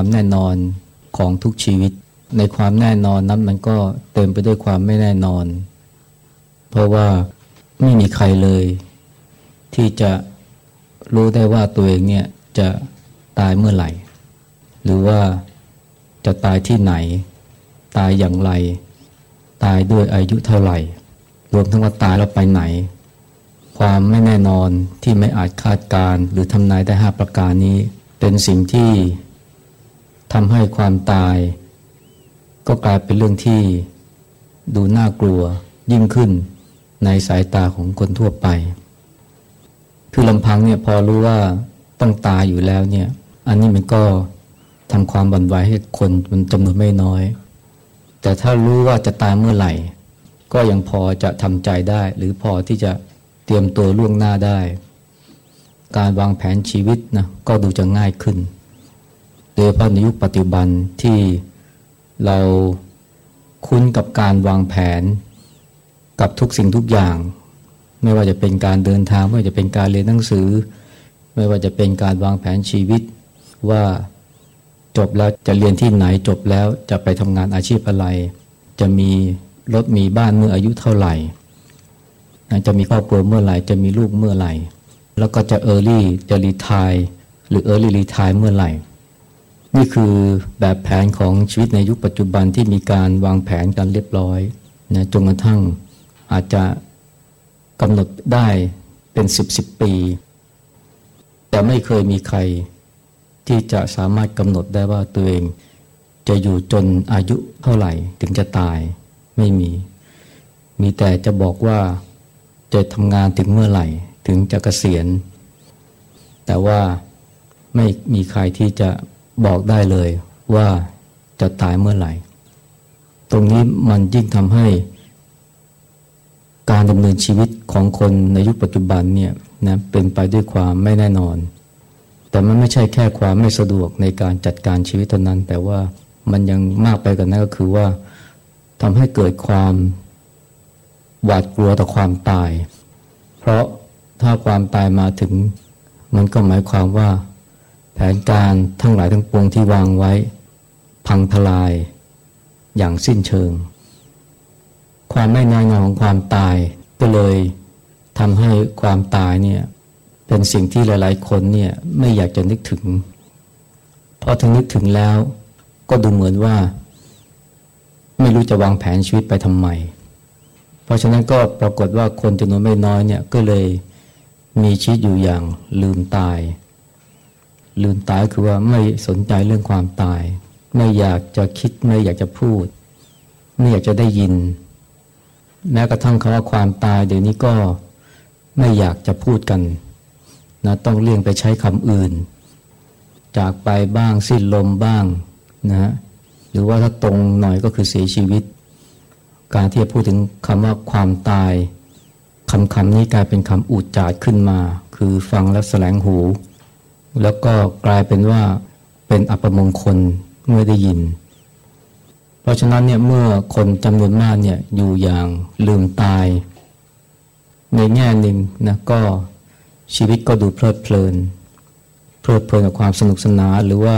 ความแน่นอนของทุกชีวิต ในความแน่นอนนั้นมันก็เต็มไปด้วยความไม่แน่นอน เพราะว่าไม่มีใครเลย ที่จะรู้ได้ว่าตัวเองเนี่ยจะตายเมื่อไหร่ หรือว่าจะตายที่ไหน ตายอย่างไร ตายด้วยอายุเท่าไหร่ รวมทั้งว่าตายแล้วไปไหน ความไม่แน่นอนที่ไม่อาจคาดการหรือทำนายได้ห้าประการนี้ เป็นสิ่งที่ ทำให้ความตาย ก็กลายเป็นเรื่องที่ดูน่ากลัวยิ่งขึ้นในสายตาของคนทั่วไป คือลำพังเนี่ยพอรู้ว่าต้องตายอยู่แล้วเนี่ย อันนี้มันก็ทำความบันไหวให้คนมันจำนวนไม่น้อย แต่ถ้ารู้ว่าจะตายเมื่อไหร่ ก็ยังพอจะทำใจได้ หรือพอที่จะเตรียมตัวล่วงหน้าได้ การวางแผนชีวิตนะก็ดูจะง่ายขึ้น โดยเฉพาะในยุคปัจจุบันที่เราคุ้นกับการวางแผน กับทุกสิ่งทุกอย่าง ไม่ว่าจะเป็นการเดินทาง ไม่ว่าจะเป็นการเรียนหนังสือ ไม่ว่าจะเป็นการวางแผนชีวิต ว่าจบแล้วจะเรียนที่ไหนจบแล้วจะไปทำงานอาชีพอะไร จะมีรถมีบ้านเมื่ออายุเท่าไหร่ จะมีครอบครัวเมื่อไหร่ จะมีลูกเมื่อไหร่ แล้วก็จะ early จะ retire หรือ early retire เมื่อไหร่ นี่คือแบบแผนของชีวิตในยุคปัจจุบันที่มีการวางแผนกันเรียบร้อยนะจนกระทั่งอาจจะกำหนดได้เป็นสิบสิบปี แต่ไม่เคยมีใครที่จะสามารถกำหนดได้ว่าตัวเอง จะอยู่จนอายุเท่าไหร่ถึงจะตายไม่มี มีแต่จะบอกว่าจะทำงานถึงเมื่อไหร่ถึงจะเกษียณ แต่ว่าไม่มีใครที่จะ บอกได้เลยว่าจะตายเมื่อไหร่ ตรงนี้มันยิ่งทำให้ การดำเนินชีวิตของคนในยุคปัจจุบันเนี่ยนะเป็นไปด้วยความไม่แน่นอน แต่มันไม่ใช่แค่ความไม่สะดวกในการจัดการชีวิตเท่านั้น แต่ว่ามันยังมากไปกว่านั้นก็คือว่าทำให้เกิดความหวาดกลัวต่อความตาย เพราะถ้าความตายมาถึง มันก็หมายความว่า ผนการทั้งหลายทั้งปวงที่วางไว้ พังทลายอย่างสิ้นเชิง ความไม่แน่นอนของความตายก็เลยทำให้ความตายเนี่ยเป็นสิ่งที่หลาย ๆ คนเนี่ยไม่อยากจะนึกถึง เพอถึงนึกถึงแล้วก็ดูเหมือนว่า ไม่รู้จะวางแผนชีวิตไปทำไม เพราะฉะนั้นก็ปรากฏว่าคนจำนวนไม่น้อยเนี่ยก็เลยมีชีวิตอยู่อย่างลืมตาย ลืมตายคือว่าไม่สนใจเรื่องความตาย ไม่อยากจะคิดไม่อยากจะพูด ไม่อยากจะได้ยิน แม้กระทั่งคำว่าความตายเดี๋ยวนี้ก็ไม่อยากจะพูดกันนะต้องเลี่ยงไปใช้คำอื่น จากไปบ้างสิ้นลมบ้างนะหรือว่าถ้าตรงหน่อยก็คือเสียชีวิต การที่จะพูดถึงคำว่าความตายคำคำนี้กลายเป็นคำอุดจาดขึ้นมา คือฟังแล้วแสลงหู แล้วก็กลายเป็นว่าเป็นอัปมงคลเมื่อได้ยิน เพราะฉะนั้นเนี่ยเมื่อคนจำนวนมากเนี่ยอยู่อย่างลืมตาย ในแง่หนึ่งนะก็ชีวิตก็ดูเพลิดเพลิน เพลิดเพลินกับความสนุกสนานหรือว่า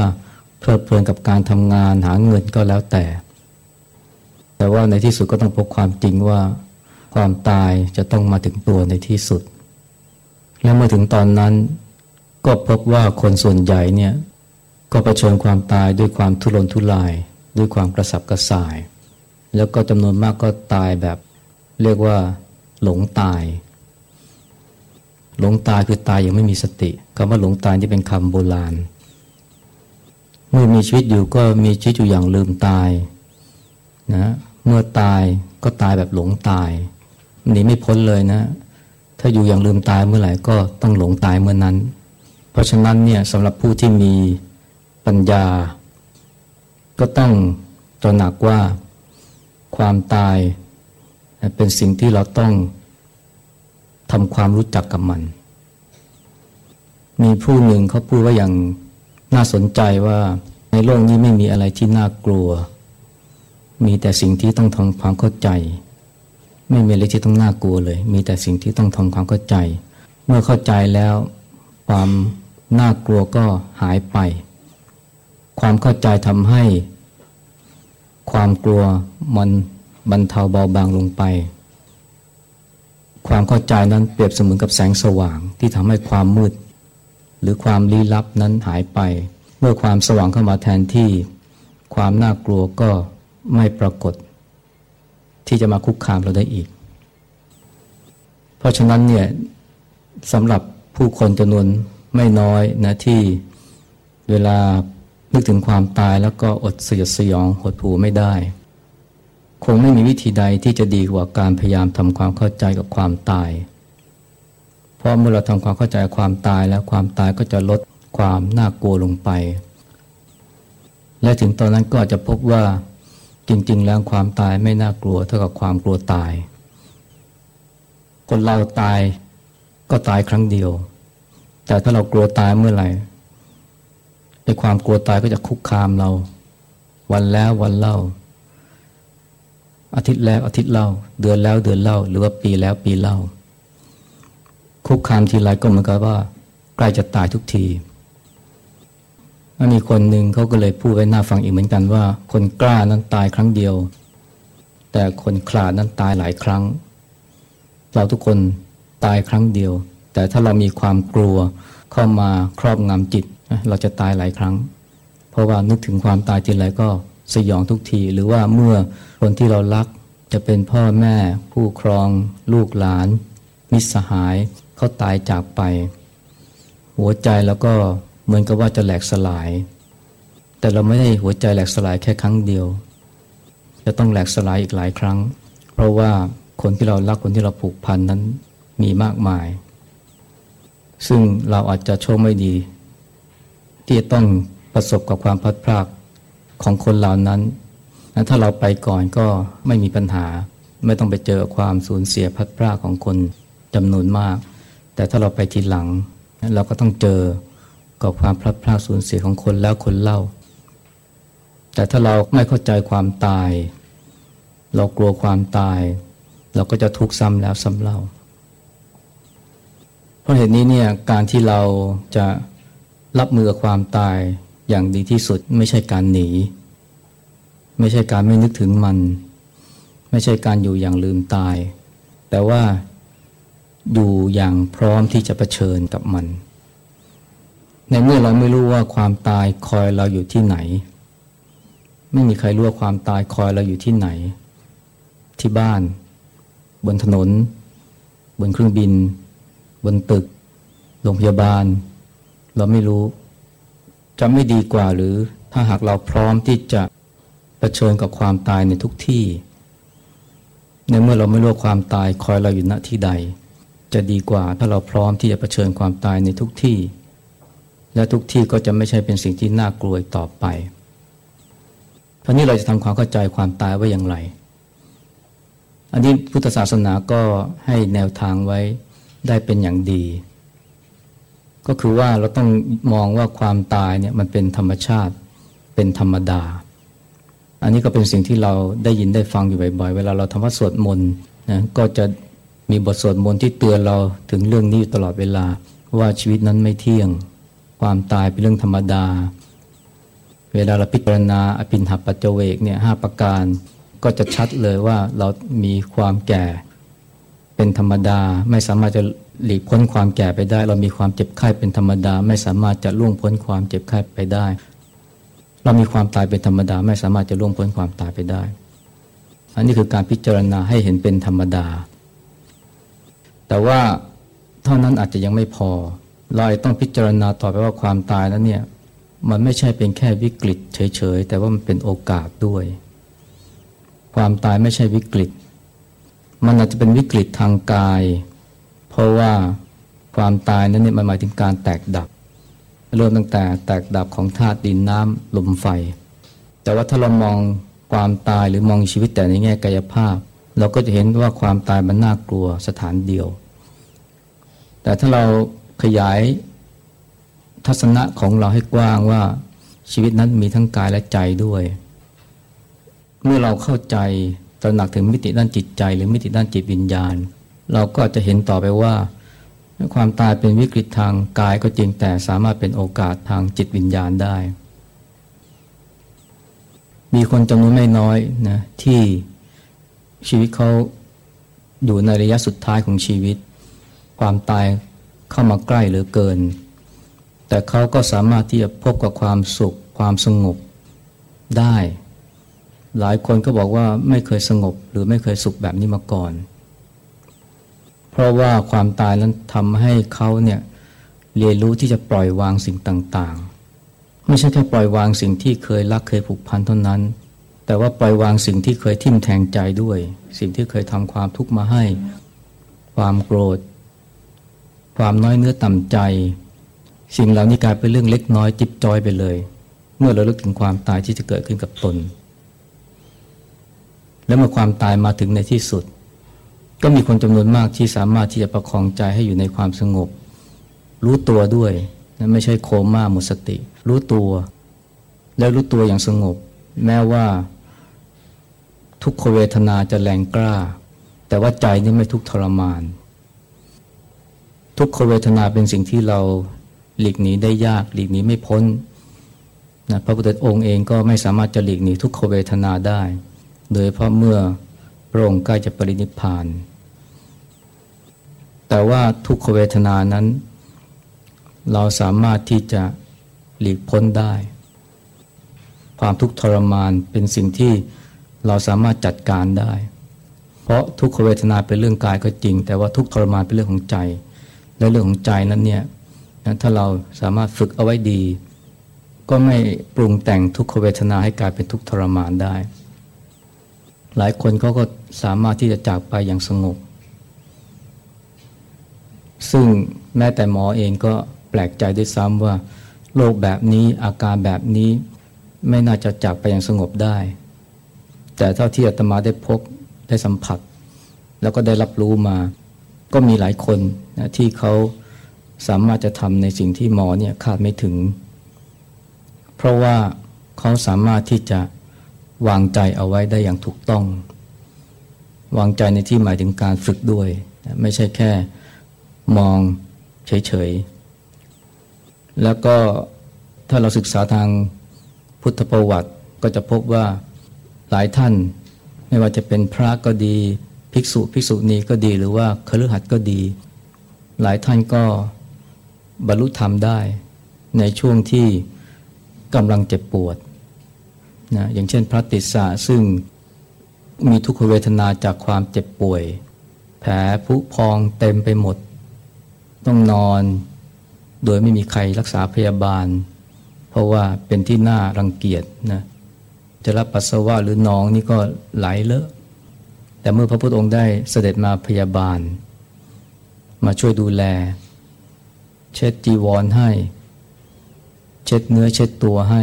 เพลิดเพลินกับการทำงานหาเงินก็แล้วแต่ แต่ว่าในที่สุดก็ต้องพบความจริงว่าความตายจะต้องมาถึงตัวในที่สุด และเมื่อถึงตอนนั้น ก็พบว่าคนส่วนใหญ่เนี่ยก็ประชนความตายด้วยความทุรนทุราย ด้วยความกระสับกระส่าย แล้วก็จำนวนมากก็ตายแบบเรียกว่า หลงตาย หลงตายคือตายอย่างไม่มีสติคำว่าหลงตายที่เป็นคำโบราณ เมื่อมีชีวิตอยู่ก็มีชีวิตอยู่อย่างลืมตายนะเมื่อตายก็ตายแบบหลงตายหนีไม่พ้นเลยนะ ถ้าอยู่อย่างลืมตายเมื่อไหร่ก็ต้องหลงตายเมื่อนั้น เพราะฉะนั้นเนี่ยสำหรับผู้ที่มีปัญญา ก็ต้องตระหนักว่าความตายเป็นสิ่งที่เราต้องทำความรู้จักกับมัน มีผู้หนึ่งเขาพูดว่าอย่างน่าสนใจว่าในโลกนี้ไม่มีอะไรที่น่ากลัว มีแต่สิ่งที่ต้องทำความเข้าใจ ไม่มีอะไรที่ต้องน่ากลัวเลย มีแต่สิ่งที่ต้องทำความเข้าใจ เมื่อเข้าใจแล้วความ น่ากลัวก็หายไป ความเข้าใจทำให้ ความกลัวมันบรรเทาเบาบางลงไป ความเข้าใจนั้นเปรียบเสมือนกับแสงสว่างที่ทำให้ความมืด หรือความลี้ลับนั้นหายไป เมื่อความสว่างเข้ามาแทนที่ ความน่ากลัวก็ไม่ปรากฏ ที่จะมาคุกคามเราได้อีก เพราะฉะนั้นเนี่ยสำหรับผู้คนจำนวน ไม่น้อยนะที่เวลานึกถึงความตายแล้วก็อดสยดสยองหดหูไม่ได้ คงไม่มีวิธีใดที่จะดีกว่าการพยายามทำความเข้าใจกับความตาย เพราะเมื่อเราทำความเข้าใจความตายแล้วความตายก็จะลดความน่ากลัวลงไป และถึงตอนนั้นก็อาจจะพบว่าจริง ๆ แล้วความตายไม่น่ากลัวเท่ากับความกลัวตาย คนเราตายก็ตายครั้งเดียว แต่ถ้าเรากลัวตายเมื่อไหร่ในความกลัวตายก็จะคุกคามเรา วันแล้ววันเล่า อาทิตย์แล้วอาทิตย์เล่า เดือนแล้วเดือนเล่า หรือว่าปีแล้วปีเล่า คุกคามทีไรก็เหมือนกับว่า ใกล้จะตายทุกทีมีคนหนึ่งเขาก็เลยพูดไว้หน้าฟังอีกเหมือนกันว่า คนกล้านั้นตายครั้งเดียว แต่คนขลาดนั้นตายหลายครั้ง เราทุกคนตายครั้งเดียว แต่ถ้าเรามีความกลัวเข้ามาครอบงำจิต เราจะตายหลายครั้ง เพราะว่านึกถึงความตายทีไรก็สยองทุกที หรือว่าเมื่อคนที่เรารักจะเป็นพ่อแม่ ผู้ครอง ลูกหลาน มิตรสหายเขาตายจากไป หัวใจแล้วก็เหมือนกับว่าจะแหลกสลาย แต่เราไม่ได้หัวใจแหลกสลายแค่ครั้งเดียว จะต้องแหลกสลายอีกหลายครั้ง เพราะว่าคนที่เรารักคนที่เราผูกพันนั้นมีมากมาย ซึ่งเราอาจจะโชคไม่ดี ที่จะต้องประสบกับความพัดพรากของคนเหล่านั้นถ้าเราไปก่อนก็ไม่มีปัญหา ไม่ต้องไปเจอความสูญเสียพัดพรากของคนจำนวนมาก แต่ถ้าเราไปทีหลัง เราก็ต้องเจอกับความพลัดพรากสูญเสียของคนแล้วคนเล่า แต่ถ้าเราไม่เข้าใจความตาย เรากลัวความตาย เราก็จะทุกข์ซ้ำแล้วซ้ำเล่า เพราะเหตุนี้เนี่ยการที่เราจะรับมือกับความตายอย่างดีที่สุดไม่ใช่การหนี ไม่ใช่การไม่นึกถึงมัน ไม่ใช่การอยู่อย่างลืมตาย แต่ว่าอยู่อย่างพร้อมที่จะะเผชิญกับมัน ในเมื่อเราไม่รู้ว่าความตายคอยเราอยู่ที่ไหน ไม่มีใครรู้ว่าความตายคอยเราอยู่ที่ไหน ที่บ้าน บนถนน บนเครื่องบิน บนตึก โรงพยาบาล เราไม่รู้ จะไม่ดีกว่าหรือถ้าหากเราพร้อมที่จะะเผชิญกับความตายในทุกที่ ในเมื่อเราไม่รู้ความตายคอยเราอยู่ณที่ใด จะดีกว่าถ้าเราพร้อมที่จะะเผชิญความตายในทุกที่ และทุกที่ก็จะไม่ใช่เป็นสิ่งที่น่ากลัวต่อไปเพรานี้เราจะทำความเข้าใจความตายไว้อย่างไรอันนี้พุทธศาสนาก็ให้แนวทางไว้ ได้เป็นอย่างดี ก็คือว่าเราต้องมองว่าความตายเนี่ยมันเป็นธรรมชาติเป็นธรรมดา อันนี้ก็เป็นสิ่งที่เราได้ยินได้ฟังอยู่บ่อยๆ เวลาเราทำวัดสวดมนต์นะก็จะมีบทสวดมนต์ที่เตือนเราถึงเรื่องนี้อยู่ตลอดเวลาว่าชีวิตนั้นไม่เที่ยง ความตายเป็นเรื่องธรรมดา เวลาเราพิจารณาอภินหัปัจเจเวกเนี่ยห้าประการก็จะชัดเลยว่าเรามีความแก่ เป็นธรรมดา ไม่สามารถจะหลีกพ้นความแก่ไปได้ เรามีความเจ็บไข้เป็นธรรมดา ไม่สามารถจะล่วงพ้นความเจ็บไข้ไปได้ เรามีความตายเป็นธรรมดา ไม่สามารถจะล่วงพ้นความตายไปได้ อันนี้คือการพิจารณาให้เห็นเป็นธรรมดา แต่ว่าเท่านั้นอาจจะยังไม่พอ เราต้องพิจารณาต่อไปว่าความตายนั้นเนี่ยมันไม่ใช่เป็นแค่วิกฤตเฉยๆ แต่ว่ามันเป็นโอกาสด้วย ความตายไม่ใช่วิกฤต มันอาจจะเป็นวิกฤตทางกาย เพราะว่าความตายนั้นเนี่ยมันหมายถึงการแตกดับ เริ่มตั้งแต่แตกดับของธาตุดินน้ำลมไฟ แต่ว่าถ้าเรามองความตายหรือมองชีวิตแต่ในแง่กายภาพ เราก็จะเห็นว่าความตายมันน่ากลัวสถานเดียว แต่ถ้าเราขยายทัศนะของเราให้กว้างว่าชีวิตนั้นมีทั้งกายและใจด้วย เมื่อเราเข้าใจ ตระหนักถึงมิติด้านจิตใจ หรือมิติด้านจิตวิญญาณ เราก็จะเห็นต่อไปว่าความตายเป็นวิกฤตทางกายก็จริงแต่สามารถเป็นโอกาสทางจิตวิญญาณได้ มีคนจำนวนไม่น้อยนะที่ชีวิตเขาอยู่ในระยะสุดท้ายของชีวิต ความตายเข้ามาใกล้เหลือเกิน แต่เขาก็สามารถที่จะพบกับความสุขความสงบได้ หลายคนก็บอกว่าไม่เคยสงบหรือไม่เคยสุขแบบนี้มาก่อน เพราะว่าความตายนั้นทำให้เขาเนี่ยเรียนรู้ที่จะปล่อยวางสิ่งต่างๆ ไม่ใช่แค่ปล่อยวางสิ่งที่เคยรักเคยผูกพันเท่านั้น แต่ว่าปล่อยวางสิ่งที่เคยทิ่มแทงใจด้วย สิ่งที่เคยทำความทุกข์มาให้ ความโกรธ ความน้อยเนื้อต่ำใจ สิ่งเหล่านี้กลายเป็นเรื่องเล็กน้อยจิบจอยไปเลย เมื่อเราลึกถึงความตายที่จะเกิดขึ้นกับตน และเมื่อความตายมาถึงในที่สุด ก็มีคนจำนวนมากที่สามารถที่จะประคองใจให้อยู่ในความสงบ รู้ตัวด้วยนะไม่ใช่โคม่าหมดสติ รู้ตัว แล้วรู้ตัวอย่างสงบ แม้ว่าทุกขเวทนาจะแรงกล้า แต่ว่าใจนี่ไม่ทุกทรมาน ทุกขเวทนาเป็นสิ่งที่เราหลีกหนีได้ยากหลีกหนีไม่พ้นนะพระพุทธองค์เองก็ไม่สามารถจะหลีกหนีทุกขเวทนาได้ โดยเพราะเมื่อพระองค์ใกล้จะปรินิพพาน แต่ว่าทุกขเวทนานั้น เราสามารถที่จะหลีกพ้นได้ ความทุกข์ทรมานเป็นสิ่งที่เราสามารถจัดการได้ เพราะทุกขเวทนาเป็นเรื่องกายก็จริง แต่ว่าทุกทรมานเป็นเรื่องของใจ และเรื่องของใจนั้นเนี่ยถ้าเราสามารถฝึกเอาไว้ดี ก็ไม่ปรุงแต่งทุกขเวทนาให้กลายเป็นทุกทรมานได้ หลายคนเขาก็สามารถที่จะจากไปอย่างสงบ ซึ่งแม้แต่หมอเองก็แปลกใจด้วยซ้ำว่าโรคแบบนี้อาการแบบนี้ไม่น่าจะจากไปอย่างสงบได้ แต่เท่าที่อาตมาได้พบได้สัมผัส แล้วก็ได้รับรู้มา ก็มีหลายคนนะที่เขาสามารถจะทำในสิ่งที่หมอเนี่ยคาดไม่ถึง เพราะว่าเขาสามารถที่จะ วางใจเอาไว้ได้อย่างถูกต้อง วางใจในที่หมายถึงการฝึกด้วย ไม่ใช่แค่มองเฉยๆ แล้วก็ถ้าเราศึกษาทางพุทธประวัติก็จะพบว่าหลายท่านไม่ว่าจะเป็นพระก็ดี ภิกษุภิกษุณีก็ดีหรือว่าคฤหัสถ์ก็ดี หลายท่านก็บรรลุธรรมได้ ในช่วงที่กำลังเจ็บปวด นะอย่างเช่นพระติสสะซึ่งมีทุกขเวทนาจากความเจ็บป่วย แผลผุพองเต็มไปหมด ต้องนอน โดยไม่มีใครรักษาพยาบาล เพราะว่าเป็นที่น่ารังเกียจนะจะรับปัสสาวะหรือน้องนี่ก็ไหลเลอะแต่เมื่อพระพุทธองค์ได้เสด็จมาพยาบาล มาช่วยดูแล เช็ดจีวรให้ เช็ดเนื้อเช็ดตัวให้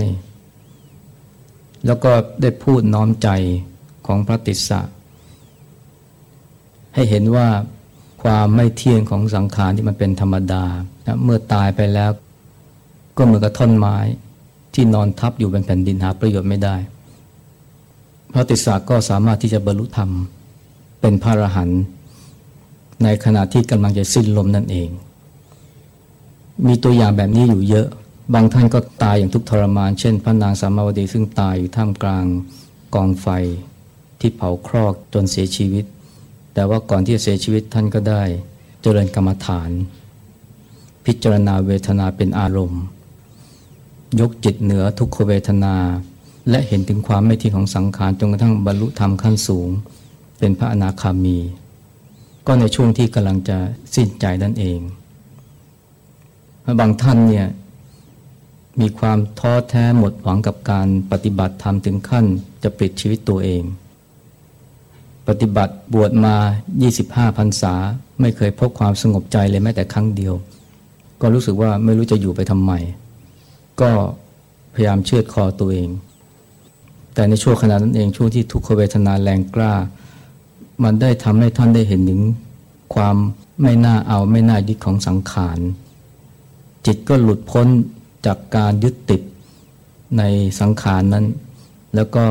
แล้วก็ได้พูดน้อมใจของพระติสสะให้เห็นว่าความไม่เที่ยงของสังขารที่มันเป็นธรรมดานะเมื่อตายไปแล้ว ก็เหมือนกับท่อนไม้ ที่นอนทับอยู่เป็นแผ่นดินหาประโยชน์ไม่ได้ พระติสาก็สามารถที่จะบรรลุธรรม เป็นพระอรหันต์ในขณะที่กำลังจะสิ้นลมนั่นเอง มีตัวอย่างแบบนี้อยู่เยอะ บางท่านก็ตายอย่างทุกทรมาน เช่น พระนางสามาวดีซึ่งตายอยู่ท่ามกลางกองไฟที่เผาครอกจนเสียชีวิต แต่ว่าก่อนที่จะเสียชีวิตท่านก็ได้ เจริญกรรมฐาน พิจารณาเวทนาเป็นอารมณ์ ยกจิตเหนือทุกขเวทนา และเห็นถึงความไม่เที่ยงของสังขารจนกระทั่งบรรลุธรรมขั้นสูง เป็นพระอนาคามี ก็ในช่วงที่กำลังจะสิ้นใจนั่นเองบางท่านเนี่ย มีความท้อแท้หมดหวังกับการปฏิบัติธรรมถึงขั้นจะปิดชีวิตตัวเอง ปฏิบัติบวชมา 25พรรษา ไม่เคยพบความสงบใจเลยแม้แต่ครั้งเดียว ก็รู้สึกว่าไม่รู้จะอยู่ไปทำไม ก็พยายามเชือดคอตัวเอง แต่ในช่วงขณะนั้นเองช่วงที่ทุกขเวทนาแรงกล้า มันได้ทำให้ท่านได้เห็นถึงความไม่น่าเอาไม่น่ายึดของสังขาร จิตก็หลุดพ้น จากการยึดติดในสังขารนั้น แล้วก็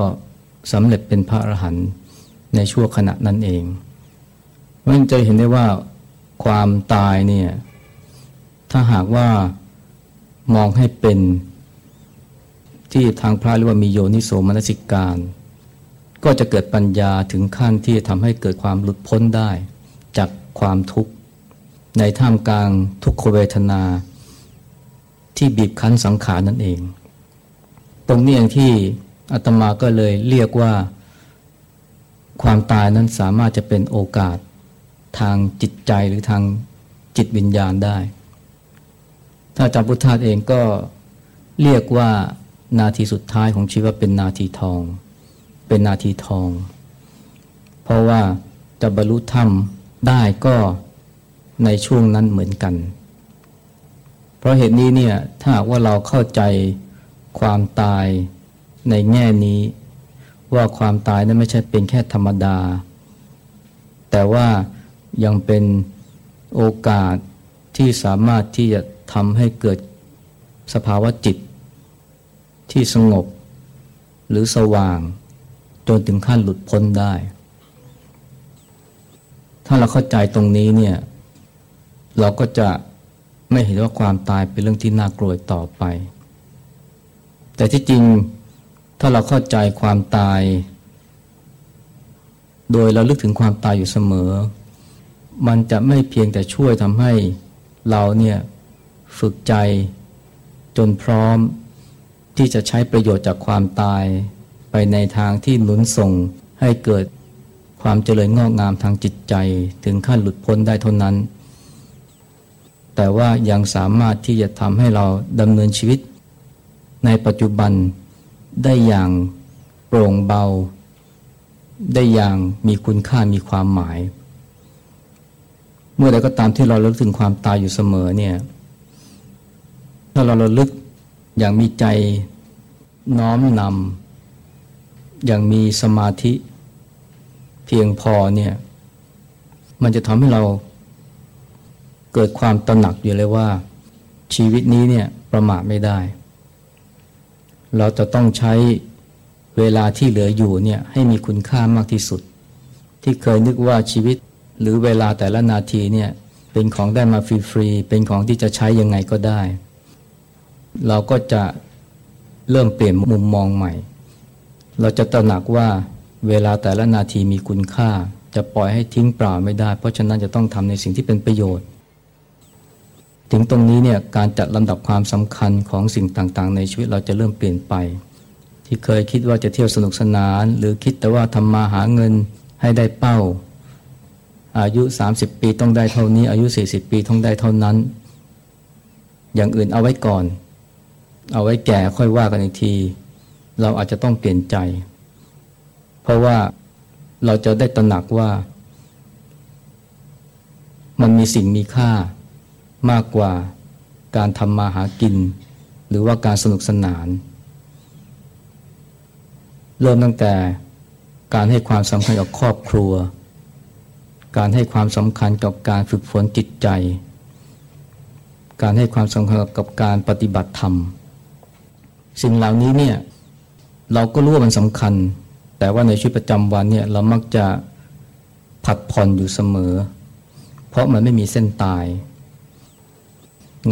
สำเร็จเป็นพระอรหันต์ในช่วงขณะนั้นเองมันจะเห็นได้ว่าความตายเนี่ยถ้าหากว่ามองให้เป็นที่ทางพระเรียกว่ามีโยนิโสมนสิการ ก็จะเกิดปัญญาถึงขั้นที่ทำให้เกิดความหลุดพ้นได้ จากความทุกข์ ในท่ามกลางทุกขเวทนา ที่บีบคั้นสังขารนั่นเอง ตรงนี้เองที่อาตมาก็เลยเรียกว่าความตายนั้นสามารถจะเป็นโอกาสทางจิตใจหรือทางจิตวิญญาณได้ ถ้าจำพุทธาเองก็เรียกว่านาทีสุดท้ายของชีวิตเป็นนาทีทอง เป็นนาทีทอง เพราะว่าจะบรรลุธรรมได้ก็ในช่วงนั้นเหมือนกัน เพราะเหตุนี้เนี่ยถ้าว่าเราเข้าใจความตายในแง่นี้ ว่าความตายนั้นไม่ใช่เป็นแค่ธรรมดา แต่ว่ายังเป็นโอกาสที่สามารถที่จะทำให้เกิดสภาวะจิต ที่สงบ หรือสว่าง จนถึงขั้นหลุดพ้นได้ ถ้าเราเข้าใจตรงนี้เนี่ยเราก็จะ ไม่เห็นว่าความตายเป็นเรื่องที่น่ากลัวต่อไป แต่ที่จริงถ้าเราเข้าใจความตาย โดยเราลึกถึงความตายอยู่เสมอ มันจะไม่เพียงแต่ช่วยทำให้เราเนี่ยฝึกใจจนพร้อมที่จะใช้ประโยชน์จากความตายไปในทางที่หนุนส่งให้เกิดความเจริญงอกงามทางจิตใจ ถึงขั้นหลุดพ้นได้เท่านั้น แต่ว่ายังสามารถที่จะทำให้เราดำเนินชีวิต ในปัจจุบันได้อย่างโปร่งเบา ได้อย่างมีคุณค่ามีความหมาย เมื่อใดก็ตามที่เราลึกถึงความตายอยู่เสมอเนี่ยถ้าเราระลึกอย่างมีใจน้อมนำอย่างมีสมาธิเพียงพอเนี่ยมันจะทำให้เรา กิดความตระหนักอยู่เลยว่า ชีวิตนี้เนี่ยประมาทไม่ได้ เราจะต้องใช้เวลาที่เหลืออยู่เนี่ยให้มีคุณค่ามากที่สุด ที่เคยนึกว่าชีวิตหรือเวลาแต่ละนาทีเนี่ยเป็นของได้มาฟรีๆเป็นของที่จะใช้ยังไงก็ได้ เราก็จะเริ่มเปลี่ยนมุมมองใหม่ เราจะตระหนักว่าเวลาแต่ละนาทีมีคุณค่า จะปล่อยให้ทิ้งเปล่าไม่ได้ เพราะฉะนั้นจะต้องทำในสิ่งที่เป็นประโยชน์ ถึงตรงนี้เนี่ยการจัดลำดับความสำคัญของสิ่งต่างๆ ในชีวิตเราจะเริ่มเปลี่ยนไป ที่เคยคิดว่าจะเที่ยวสนุกสนาน หรือคิดแต่ว่าทำมาหาเงินให้ได้เป้า อายุ 30 ปีต้องได้เท่านี้ อายุ 40 ปีต้องได้เท่านั้น อย่างอื่นเอาไว้ก่อน เอาไว้แก่ค่อยว่ากันอีกที เราอาจจะต้องเปลี่ยนใจ เพราะว่าเราจะได้ตระหนักว่า มันมีสิ่งมีค่า มากกว่าการทำมาหากิน หรือว่าการสนุกสนาน เริ่มตั้งแต่การให้ความสำคัญกับครอบครัว การให้ความสำคัญกับการฝึกฝนจิตใจ การให้ความสำคัญกับการปฏิบัติธรรม สิ่งเหล่านี้เนี่ยเราก็รู้ว่ามันสำคัญ แต่ว่าในชีวิตประจำวันเนี่ยเรามักจะผัดผ่อนอยู่เสมอ เพราะมันไม่มีเส้นตาย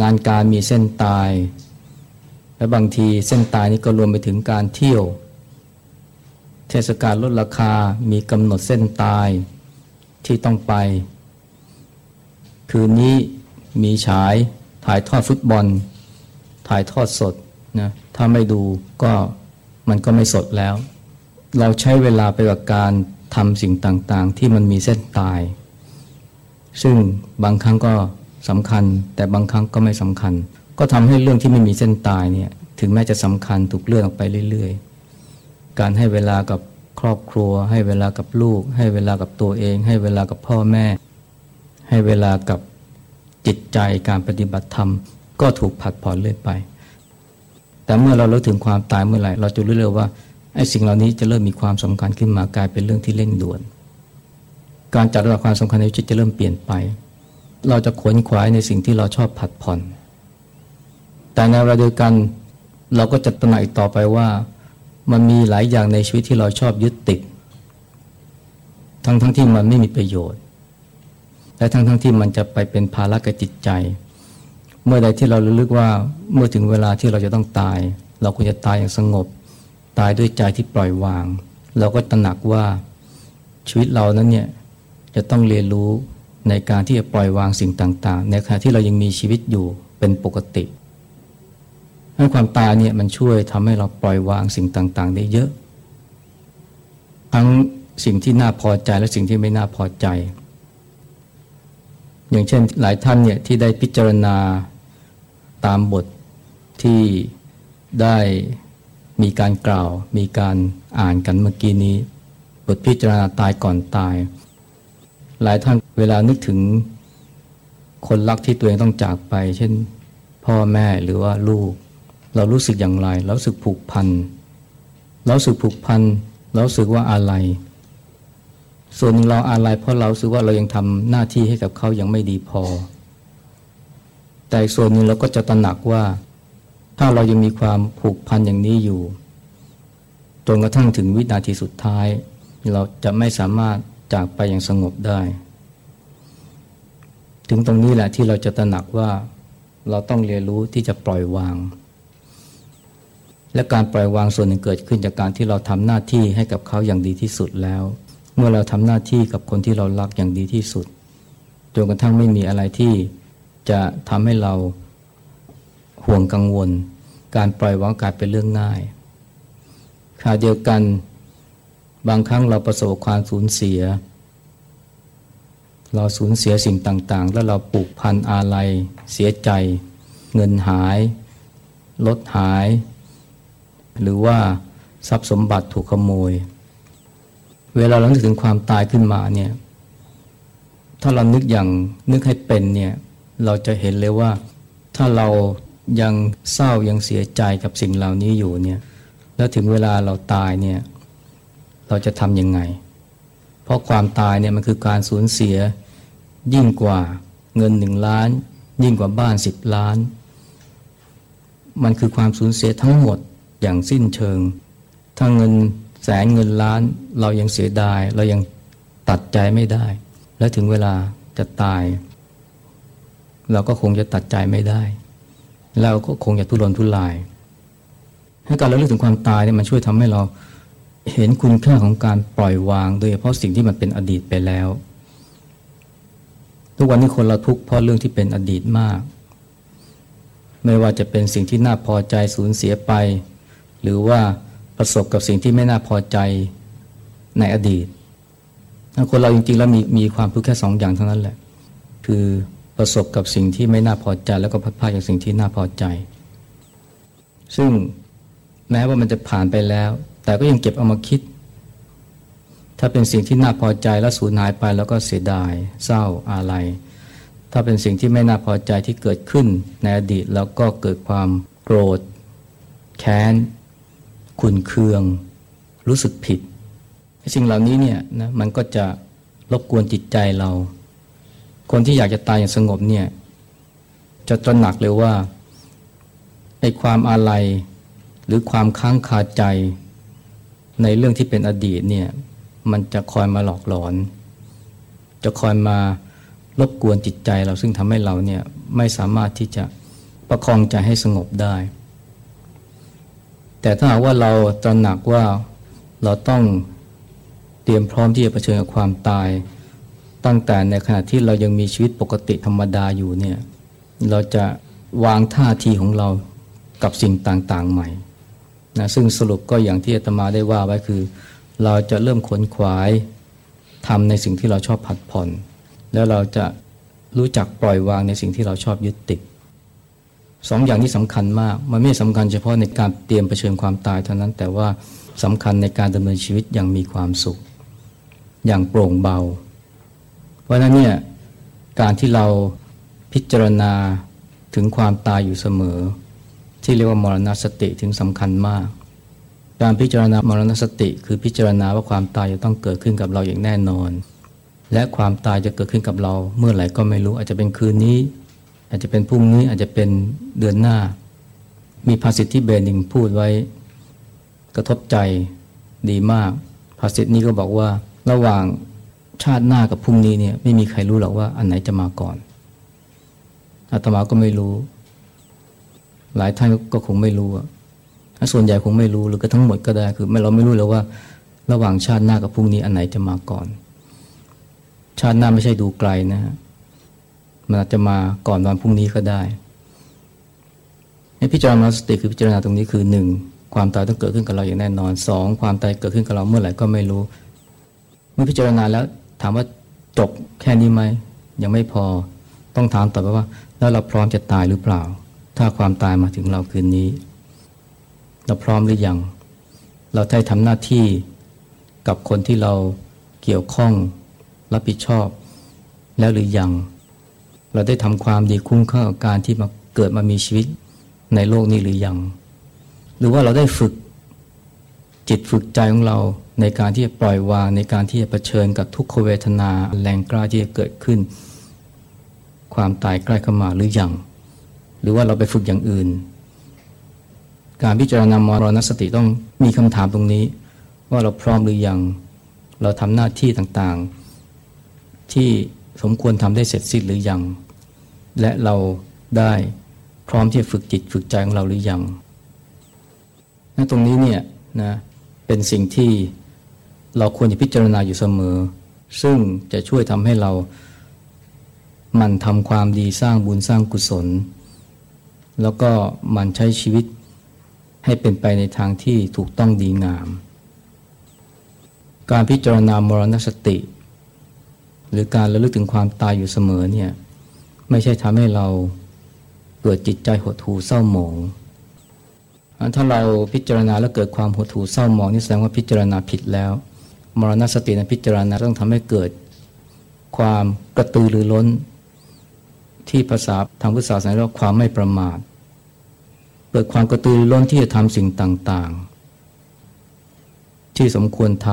งานการมีเส้นตาย และบางทีเส้นตายนี้ก็รวมไปถึงการเที่ยว เทศกาลลดราคามีกำหนดเส้นตายที่ต้องไป คืนนี้มีฉายถ่ายทอดฟุตบอล ถ่ายทอดสดนะถ้าไม่ดูก็มันก็ไม่สดแล้ว เราใช้เวลาไปกับการทำสิ่งต่างๆ ที่มันมีเส้นตาย ซึ่งบางครั้งก็ สำคัญ แต่บางครั้งก็ไม่สำคัญ ก็ทำให้เรื่องที่ไม่มีเส้นตายเนี่ยถึงแม้จะสำคัญถูกเลื่อนออกไปเรื่อยๆ การให้เวลากับครอบครัว ให้เวลากับลูก ให้เวลากับตัวเอง ให้เวลากับพ่อแม่ ให้เวลากับจิตใจการปฏิบัติธรรม ก็ถูกผัดผ่อนเรื่อยไป แต่เมื่อเราเลิกถึงความตายเมื่อไหร่ เราจะรู้เลยว่าไอ้สิ่งเหล่านี้จะเริ่มมีความสำคัญขึ้นมากลายเป็นเรื่องที่เร่งด่วน การจัดระดับความสำคัญในชีวิตจะเริ่มเปลี่ยนไป เราจะขวนขวายในสิ่งที่เราชอบผัดผ่อน แต่ในเวลาเดียวกันเราก็จะตระหนักต่อไปว่า มันมีหลายอย่างในชีวิตที่เราชอบยึดติด ทั้งทั้งที่มันไม่มีประโยชน์ และทั้งทั้งที่มันจะไปเป็นภาระกับจิตใจ เมื่อใดที่เราระลึกว่าเมื่อถึงเวลาที่เราจะต้องตาย เราควรจะตายอย่างสงบ ตายด้วยใจที่ปล่อยวาง เราก็ตระหนักว่าชีวิตเรานั้นเนี่ยจะต้องเรียนรู้ ในการที่จะปล่อยวางสิ่งต่างๆ ในขณะที่เรายังมีชีวิตอยู่เป็นปกติให้ความตายเนี่ยมันช่วยทำให้เราปล่อยวางสิ่งต่างๆ ได้เยอะ ทั้งสิ่งที่น่าพอใจและสิ่งที่ไม่น่าพอใจ อย่างเช่นหลายท่านเนี่ยที่ได้พิจารณาตามบทที่ได้มีการกล่าว มีการอ่านกันเมื่อกี้นี้ บทพิจารณาตายก่อนตาย หลายท่านเวลานึกถึงคนรักที่ตัวเองต้องจากไป เช่นพ่อแม่หรือว่าลูก เรารู้สึกอย่างไรเราสึกผูกพันเราสึกผูกพันเราสึกว่าอะไร ส่วนหนึ่งเราอะไรเพราะเราสึกว่าเรายังทำหน้าที่ให้กับเขายังไม่ดีพอ แต่ส่วนหนึ่งเราก็จะตระหนักว่า ถ้าเรายังมีความผูกพันอย่างนี้อยู่จนกระทั่งถึงวินาทีสุดท้าย เราจะไม่สามารถ จากไปอย่างสงบได้ ถึงตรงนี้แหละที่เราจะตระหนักว่าเราต้องเรียนรู้ที่จะปล่อยวาง และการปล่อยวางส่วนหนึ่งเกิดขึ้นจากการที่เราทำหน้าที่ให้กับเขาอย่างดีที่สุดแล้ว เมื่อเราทำหน้าที่กับคนที่เรารักอย่างดีที่สุดจนกระทั่งไม่มีอะไรที่จะทำให้เราห่วงกังวล การปล่อยวางกลายเป็นเรื่องง่ายขณะเดียวกัน บางครั้งเราประสบความสูญเสีย เราสูญเสียสิ่งต่างๆ แล้วเราปลูกพันอะไรเสียใจ เงินหายรถหาย หรือว่าทรัพย์สมบัติถูกขโมย เวลาเรานึกถึงความตายขึ้นมาเนี่ยถ้าเรานึกอย่างนึกให้เป็นเนี่ยเราจะเห็นเลยว่า ถ้าเรายังเศร้ายังเสียใจกับสิ่งเหล่านี้อยู่เนี่ยแล้วถึงเวลาเราตายเนี่ย เราจะทำยังไง เพราะความตายเนี่ยมันคือการสูญเสีย ยิ่งกว่าเงินหนึ่งล้าน ยิ่งกว่าบ้านสิบล้าน มันคือความสูญเสียทั้งหมดอย่างสิ้นเชิง ถ้าเงินแสนเงินล้านเรายังเสียดาย เรายังตัดใจไม่ได้ และถึงเวลาจะตาย เราก็คงจะตัดใจไม่ได้ เราก็คงจะทุรนทุราย ให้การระลึกถึงความตายเนี่ยมันช่วยทำให้เรา เห็นคุณค่าของการปล่อยวาง โดยเฉพาะสิ่งที่มันเป็นอดีตไปแล้ว ทุกวันนี้คนเราทุกข์เพราะเรื่องที่เป็นอดีตมาก ไม่ว่าจะเป็นสิ่งที่น่าพอใจสูญเสียไป หรือว่าประสบกับสิ่งที่ไม่น่าพอใจในอดีตคนเราจริงๆแล้วมีมีความทุกข์แค่สองอย่างเท่านั้นแหละ คือประสบกับสิ่งที่ไม่น่าพอใจแล้วก็พัดพาจากสิ่งที่น่าพอใจ ซึ่งแม้ว่ามันจะผ่านไปแล้ว แต่ก็ยังเก็บเอามาคิด ถ้าเป็นสิ่งที่น่าพอใจแล้วสูญหายไปแล้วก็เสียดาย เศร้าอะไรถ้าเป็นสิ่งที่ไม่น่าพอใจที่เกิดขึ้นในอดีตแล้วก็เกิดความโกรธ แค้น ขุนเคือง รู้สึกผิด สิ่งเหล่านี้เนี่ยนะมันก็จะรบกวนจิตใจเรา คนที่อยากจะตายอย่างสงบเนี่ยจะตระหนักเลยว่าไอ้ความอาลัยหรือความค้างคาใจ ในเรื่องที่เป็นอดีตเนี่ยมันจะคอยมาหลอกหลอน จะคอยมารบกวนจิตใจเราซึ่งทำให้เราเนี่ยไม่สามารถที่จะประคองใจให้สงบได้ แต่ถ้าหากว่าเราตระหนักว่าเราต้องเตรียมพร้อมที่จะเผชิญกับความตาย ตั้งแต่ในขณะที่เรายังมีชีวิตปกติธรรมดาอยู่เนี่ยเราจะวางท่าทีของเรากับสิ่งต่างๆใหม่ นะซึ่งสรุปก็อย่างที่อาตมาได้ว่าไว้คือ เราจะเริ่มขนขวายทำในสิ่งที่เราชอบผัดผ่อน แล้วเราจะรู้จักปล่อยวางในสิ่งที่เราชอบยึดติดสองอย่างนี้สำคัญมาก มันไม่สำคัญเฉพาะในการเตรียมเผชิญความตายเท่านั้น แต่ว่าสำคัญในการดำเนินชีวิตอย่างมีความสุข อย่างโปร่งเบา เพราะนั้นเนี่ยการที่เราพิจารณาถึงความตายอยู่เสมอ ที่เรียกว่ามรณสติถึงสำคัญมาก การพิจารณามรณสติ คือพิจารณาว่าความตายจะต้องเกิดขึ้นกับเราอย่างแน่นอน และความตายจะเกิดขึ้นกับเรา เมื่อไหร่ก็ไม่รู้อาจจะเป็นคืนนี้ อาจจะเป็นพรุ่งนี้อาจจะเป็นเดือนหน้า มีภาษิตที่เบนิงพูดไว้ กระทบใจดีมาก ภาษิตนี้ก็บอกว่าระหว่างชาติหน้ากับพรุ่งนี้เนี่ยไม่มีใครรู้หรอกว่าอันไหนจะมาก่อนอาตมาก็ไม่รู้ หลายท่านก็คงไม่รู้ส่วนใหญ่คงไม่รู้หรือก็ทั้งหมดก็ได้คือเราไม่รู้เลยว่า ระหว่างชาติหน้ากับพรุ่งนี้อันไหนจะมาก่อน ชาติหน้าไม่ใช่ดูไกลนะฮะมันอาจจะมาก่อนวันพรุ่งนี้ก็ได้ให้พิจารณาสติคือพิจารณาตรงนี้คือหนึ่งความตายต้องเกิดขึ้นกับเราอย่างแน่นอนสองความตายเกิดขึ้นกับเราเมื่อไหร่ก็ไม่รู้ เมื่อพิจารณาแล้วถามว่าจบแค่นี้ไหมยังไม่พอต้องถามต่อไปว่า แล้วเราพร้อมจะตายหรือเปล่า ถ้าความตายมาถึงเราคืนนี้ เราพร้อมหรือยัง เราได้ทำหน้าที่กับคนที่เราเกี่ยวข้องรับผิดชอบ แล้วหรือยัง เราได้ทำความดีคุ้มค่ากับการที่มาเกิดมามีชีวิตในโลกนี้หรือยัง หรือว่าเราได้ฝึกจิตฝึกใจของเราในการที่จะปล่อยวางในการที่จะะเผชิญกับทุกขเวทนาแรงกล้าที่จะเกิดขึ้น ความตายใกล้เข้ามาหรือยัง หรือว่าเราไปฝึกอย่างอื่น การพิจารณามรณสติต้องมีคำถามตรงนี้ ว่าเราพร้อมหรือยัง เราทำหน้าที่ต่างๆ ที่สมควรทำได้เสร็จสิ้นหรือยัง และเราได้พร้อมที่จะฝึกจิตฝึกใจของเราหรือยังนะตรงนี้เนี่ยนะเป็นสิ่งที่เราควรจะพิจารณาอยู่เสมอ ซึ่งจะช่วยทำให้เรามันทำความดีสร้างบุญสร้างกุศล แล้วก็มันใช้ชีวิตให้เป็นไปในทางที่ถูกต้องดีงาม การพิจารณามรณสติ หรือการระลึกถึงความตายอยู่เสมอเนี่ยไม่ใช่ทำให้เราเกิดจิตใจหดหู่เศร้าหมอง ถ้าเราพิจารณาแล้วเกิดความหดหู่เศร้าหมองนี่แสดงว่าพิจารณาผิดแล้ว มรณสติในพิจารณาต้องทำให้เกิดความกระตือรือร้น ที่ภาษาทางพุทธศาสนาเรียกว่าความไม่ประมาทเกิดความกระตือร้นที่จะทำสิ่งต่างๆ ที่สมควรท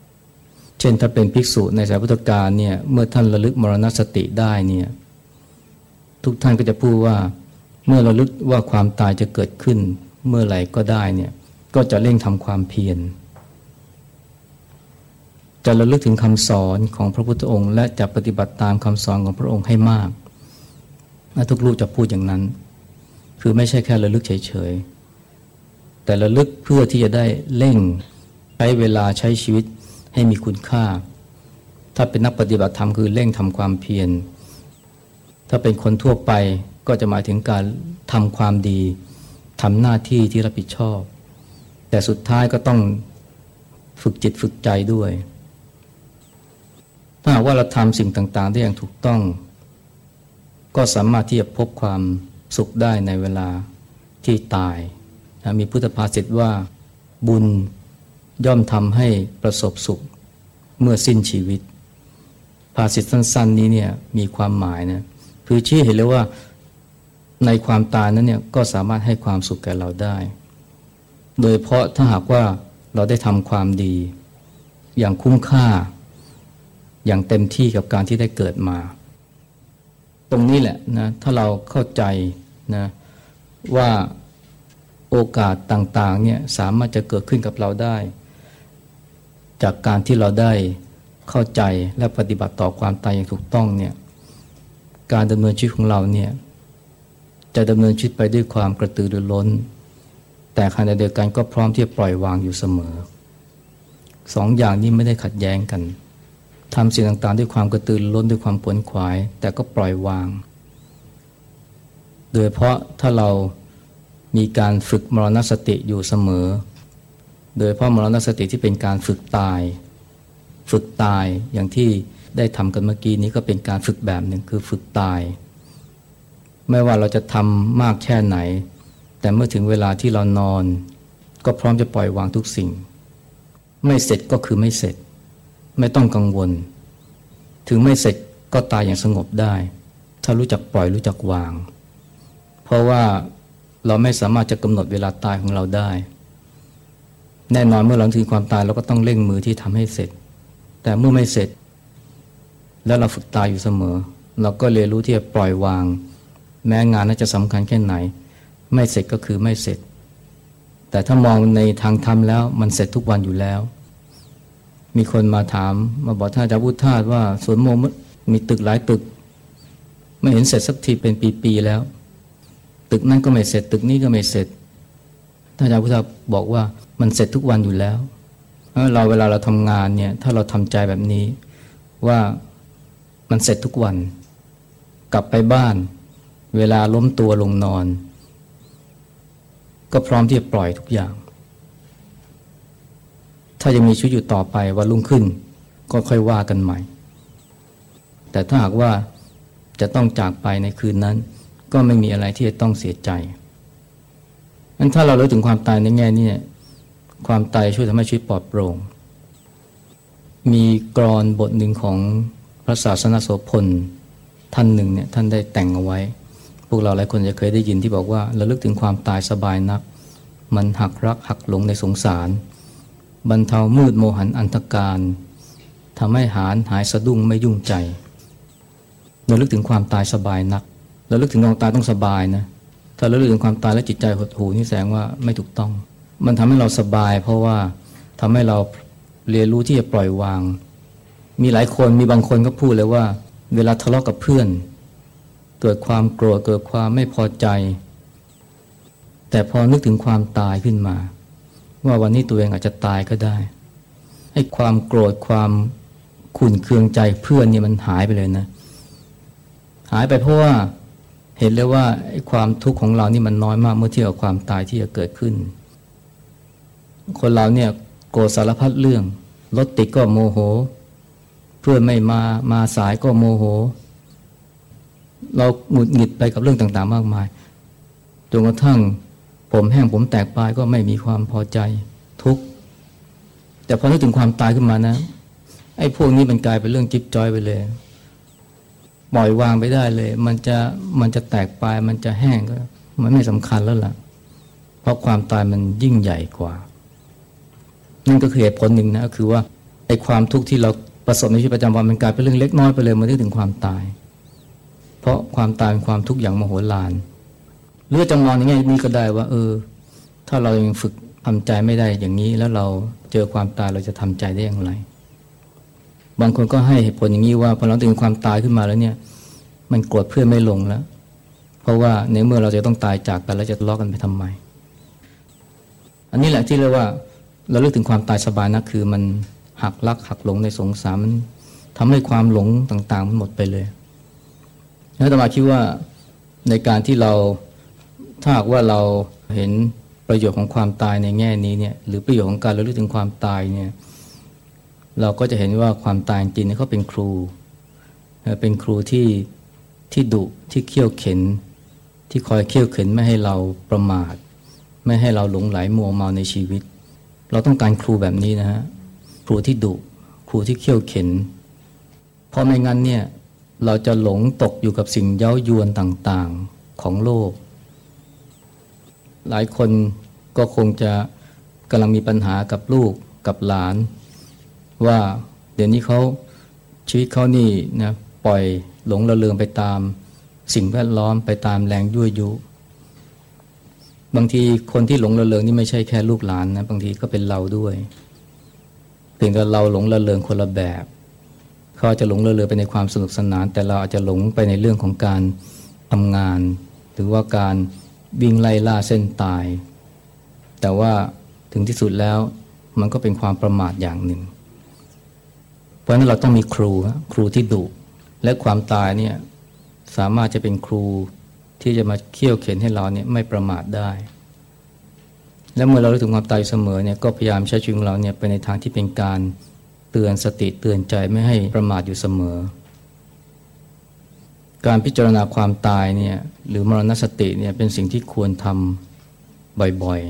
ำเช่นถ้าเป็นภิกษุในสายพุทธกาลเนี่ยเมื่อท่านระลึกมรณสติได้เนี่ยทุกท่านก็จะพูดว่าเมื่อราลึกว่าความตายจะเกิดขึ้น เมื่อไหร่ก็ได้เนี่ยก็จะเร่งทำความเพียรจะระลึกถึงคำสอนของพระพุทธองค์ และจะปฏิบัติตามคำสอนของพระองค์ให้มาก ทุกลูกจะพูดอย่างนั้น คือไม่ใช่แค่ระลึกเฉยๆ แต่ระลึกเพื่อที่จะได้เร่งใช้เวลาใช้ชีวิตให้มีคุณค่า ถ้าเป็นนักปฏิบัติธรรมคือเร่งทำความเพียร ถ้าเป็นคนทั่วไปก็จะหมายถึงการทำความดีทำหน้าที่ที่รับผิดชอบ แต่สุดท้ายก็ต้องฝึกจิตฝึกใจด้วย ถ้าว่าเราทำสิ่งต่างๆ ได้อย่างถูกต้อง ก็สามารถที่จะพบความสุขได้ในเวลาที่ตายนะมีพุทธภาษิตว่าบุญย่อมทำให้ประสบสุขเมื่อสิ้นชีวิต ภาษิตสั้นๆนี้เนี่ยมีความหมายนะคือชี้เห็นเลยว่าในความตายนั้นเนี่ยก็สามารถให้ความสุขแก่เราได้ โดยเพราะถ้าหากว่าเราได้ทำความดี อย่างคุ้มค่า อย่างเต็มที่กับการที่ได้เกิดมา ตรงนี้แหละนะถ้าเราเข้าใจนะว่าโอกาสต่างๆเนี่ยสามารถจะเกิดขึ้นกับเราได้ จากการที่เราได้เข้าใจและปฏิบัติต่อความตายอย่างถูกต้องเนี่ยการดำเนินชีวิตของเราเนี่ยจะดำเนินชีวิตไปด้วยความกระตือรือร้น แต่ขณะเดียวกันก็พร้อมที่จะปล่อยวางอยู่เสมอสองอย่างนี้ไม่ได้ขัดแย้งกัน ทำสิ่งต่างๆ ด้วยความกระตือร้นด้วยความผลขวาย แต่ก็ปล่อยวาง โดยเพราะถ้าเรามีการฝึกมรณสติอยู่เสมอ โดยเพราะมรณสติที่เป็นการฝึกตาย ฝึกตายอย่างที่ได้ทำกันเมื่อกี้นี้ก็เป็นการฝึกแบบหนึ่งคือฝึกตาย ไม่ว่าเราจะทำมากแค่ไหน แต่เมื่อถึงเวลาที่เรานอน ก็พร้อมจะปล่อยวางทุกสิ่ง ไม่เสร็จก็คือไม่เสร็จ ไม่ต้องกังวล ถึงไม่เสร็จก็ตายอย่างสงบได้ ถ้ารู้จักปล่อยรู้จักวาง เพราะว่าเราไม่สามารถจะกำหนดเวลาตายของเราได้ แน่นอนเมื่อหลังถึงความตายเราก็ต้องเร่งมือที่ทำให้เสร็จ แต่เมื่อไม่เสร็จ แล้วเราฝึกตายอยู่เสมอ เราก็เรียนรู้ที่จะปล่อยวาง แม้งานนั้นจะสำคัญแค่ไหน ไม่เสร็จก็คือไม่เสร็จ แต่ถ้ามองในทางธรรมแล้วมันเสร็จทุกวันอยู่แล้ว มีคนมาถาม มาบอกท่านอาจารย์พุทธาสว่าสวนโมมีตึกหลายตึก ไม่เห็นเสร็จสักทีเป็นปีๆแล้ว ตึกนั้นก็ไม่เสร็จ ตึกนี้ก็ไม่เสร็จท่านอาจารย์พุทธบอกว่ามันเสร็จทุกวันอยู่แล้วเราเวลาเราทำงานเนี่ยถ้าเราทำใจแบบนี้ ว่ามันเสร็จทุกวัน กลับไปบ้าน เวลาล้มตัวลงนอน ก็พร้อมที่จะปล่อยทุกอย่าง ถ้ายังมีชีวิตอยู่ต่อไปวันรุ่งขึ้น ก็ค่อยว่ากันใหม่ แต่ถ้าหากว่าจะต้องจากไปในคืนนั้น ก็ไม่มีอะไรที่จะต้องเสียใจนั้นถ้าเราเลิกถึงความตายในแง่นี้ความตายช่วยทำให้ชีวิตปลอดโปร่ง มีกรอนบทหนึ่งของพระศาสนาโสพลท่านหนึ่งเนี่ยท่านได้แต่งเอาไว้ พวกเราหลายคนจะเคยได้ยินที่บอกว่าเราลึกถึงความตายสบายนัก มันหักรักหักหลงในสงสาร บรรเทามืดโมหันอันตการทำให้หานหายสะดุ้งไม่ยุ่งใจเราลึกถึงความตายสบายนักเราลึกถึงความตายต้องสบายนะถ้าเราลึกถึงความตายแล้วจิตใจหดหู่นี่แสดงว่าไม่ถูกต้อง มันทำให้เราสบาย เพราะว่าทำให้เราเรียนรู้ที่จะปล่อยวาง มีหลายคนมีบางคนก็พูดเลยว่า เวลาทะเลาะกับเพื่อน เกิดความโกรธเกิดความไม่พอใจ แต่พอนึกถึงความตายขึ้นมา ว่าวันนี้ตัวเองอาจจะตายก็ได้ให้ความโกรธความขุ่นเคืองใจเพื่อนเนี่ยมันหายไปเลยนะ หายไปเพราะว่าเห็นเลยว่าความทุกข์ของเรานี่มันน้อยมากเมื่อเทียบกับความตายที่จะเกิดขึ้น คนเราเนี่ยโกรธสารพัดเรื่องรถติดก็โมโห เพื่อนไม่มามาสายก็โมโห เราหงุดหงิดไปกับเรื่องต่างๆ มากมายจนกระทั่ง ผมแห้งผมแตกปลายก็ไม่มีความพอใจทุกข์แต่พอนึกถึงความตายขึ้นมานะ ไอ้พวกนี้มันกลายเป็นเรื่องจิ๊บจอยไปเลยปล่อยวางไปได้เลย มันจะมันจะแตกปลายมันจะแห้งก็ มันไม่สำคัญแล้วล่ะ เพราะความตายมันยิ่งใหญ่กว่า นั่นก็คือเหตุผลหนึ่งนะคือว่าไอ้ความทุกข์ที่เราประสบในชีวิตประจำวันมันกลายเป็นเรื่องเล็กน้อยไปเลยมาถึงความตาย เพราะความตายเป็นความทุกข์อย่างมโหฬาร หรือจะมองในแง่นี้ก็ได้ว่า เออ ถ้าเรายังฝึกทำใจไม่ได้อย่างนี้ แล้วเราเจอความตายเราจะทำใจได้อย่างไร บางคนก็ให้เหตุผลอย่างนี้ว่าพอเราถึงความตายขึ้นมาแล้วเนี่ย มันโกรธเพื่อนไม่ลงแล้ว เพราะว่าในเมื่อเราจะต้องตายจากกันแล้วจะทะเลาะกันไปทำไม อันนี้แหละที่เรียกว่า เราเลือกถึงความตายสบายนะคือมันหักลักหักหลงในสงสารมันทำให้ความหลงต่างๆมันหมดไปเลยแล้วตมาคิดว่าในการที่เรา ถ้าหากว่าเราเห็นประโยชน์ของความตายในแง่นี้เนี่ยหรือประโยชน์ของการเราเลือกถึงความตายเนี่ยเราก็จะเห็นว่าความตายจริงเขาเป็นครู เป็นครูที่ที่ดุที่เขี่ยวเข็น ที่คอยเขี่ยวเข็นไม่ให้เราประมาท ไม่ให้เราหลงไหลมัวเมาในชีวิต เราต้องการครูแบบนี้นะฮะครูที่ดุครูที่เขี่ยวเข็น เพราะไม่งั้นเนี่ยเราจะหลงตกอยู่กับสิ่งเย้ายวนต่างๆของโลก หลายคนก็คงจะกำลังมีปัญหากับลูกกับหลาน ว่าเดี๋ยวนี้เขาชีวิตเขานี่นะปล่อยหลงระเริงไปตามสิ่งแวดล้อมไปตามแรงยั่วยุ บางทีคนที่หลงระเริงนี่ไม่ใช่แค่ลูกหลานนะบางทีก็เป็นเราด้วยเพียงแต่เราหลงระเริงคนละแบบเขาจะหลงระเริงไปในความสนุกสนาน แต่เราอาจจะหลงไปในเรื่องของการทำงาน หรือว่าการ วิ่งไล่ล่าเส้นตาย แต่ว่าถึงที่สุดแล้วมันก็เป็นความประมาทอย่างหนึ่ง เพราะนั้นเราต้องมีครูครูที่ดุและความตายเนี่ยสามารถจะเป็นครูที่จะมาเขี่ยวเข็นให้เราเนี่ยไม่ประมาทได้ และเมื่อเรารู้ถึงความตายเสมอเนี่ยก็พยายามใช้ชีวิตเราเนี่ยไปในทางที่เป็นการเตือนสติเตือนใจไม่ให้ประมาทอยู่เสมอ การพิจารณาความตายเนี่ย หรือมรณสติเนี่ยเป็นสิ่งที่ควรทำบ่อย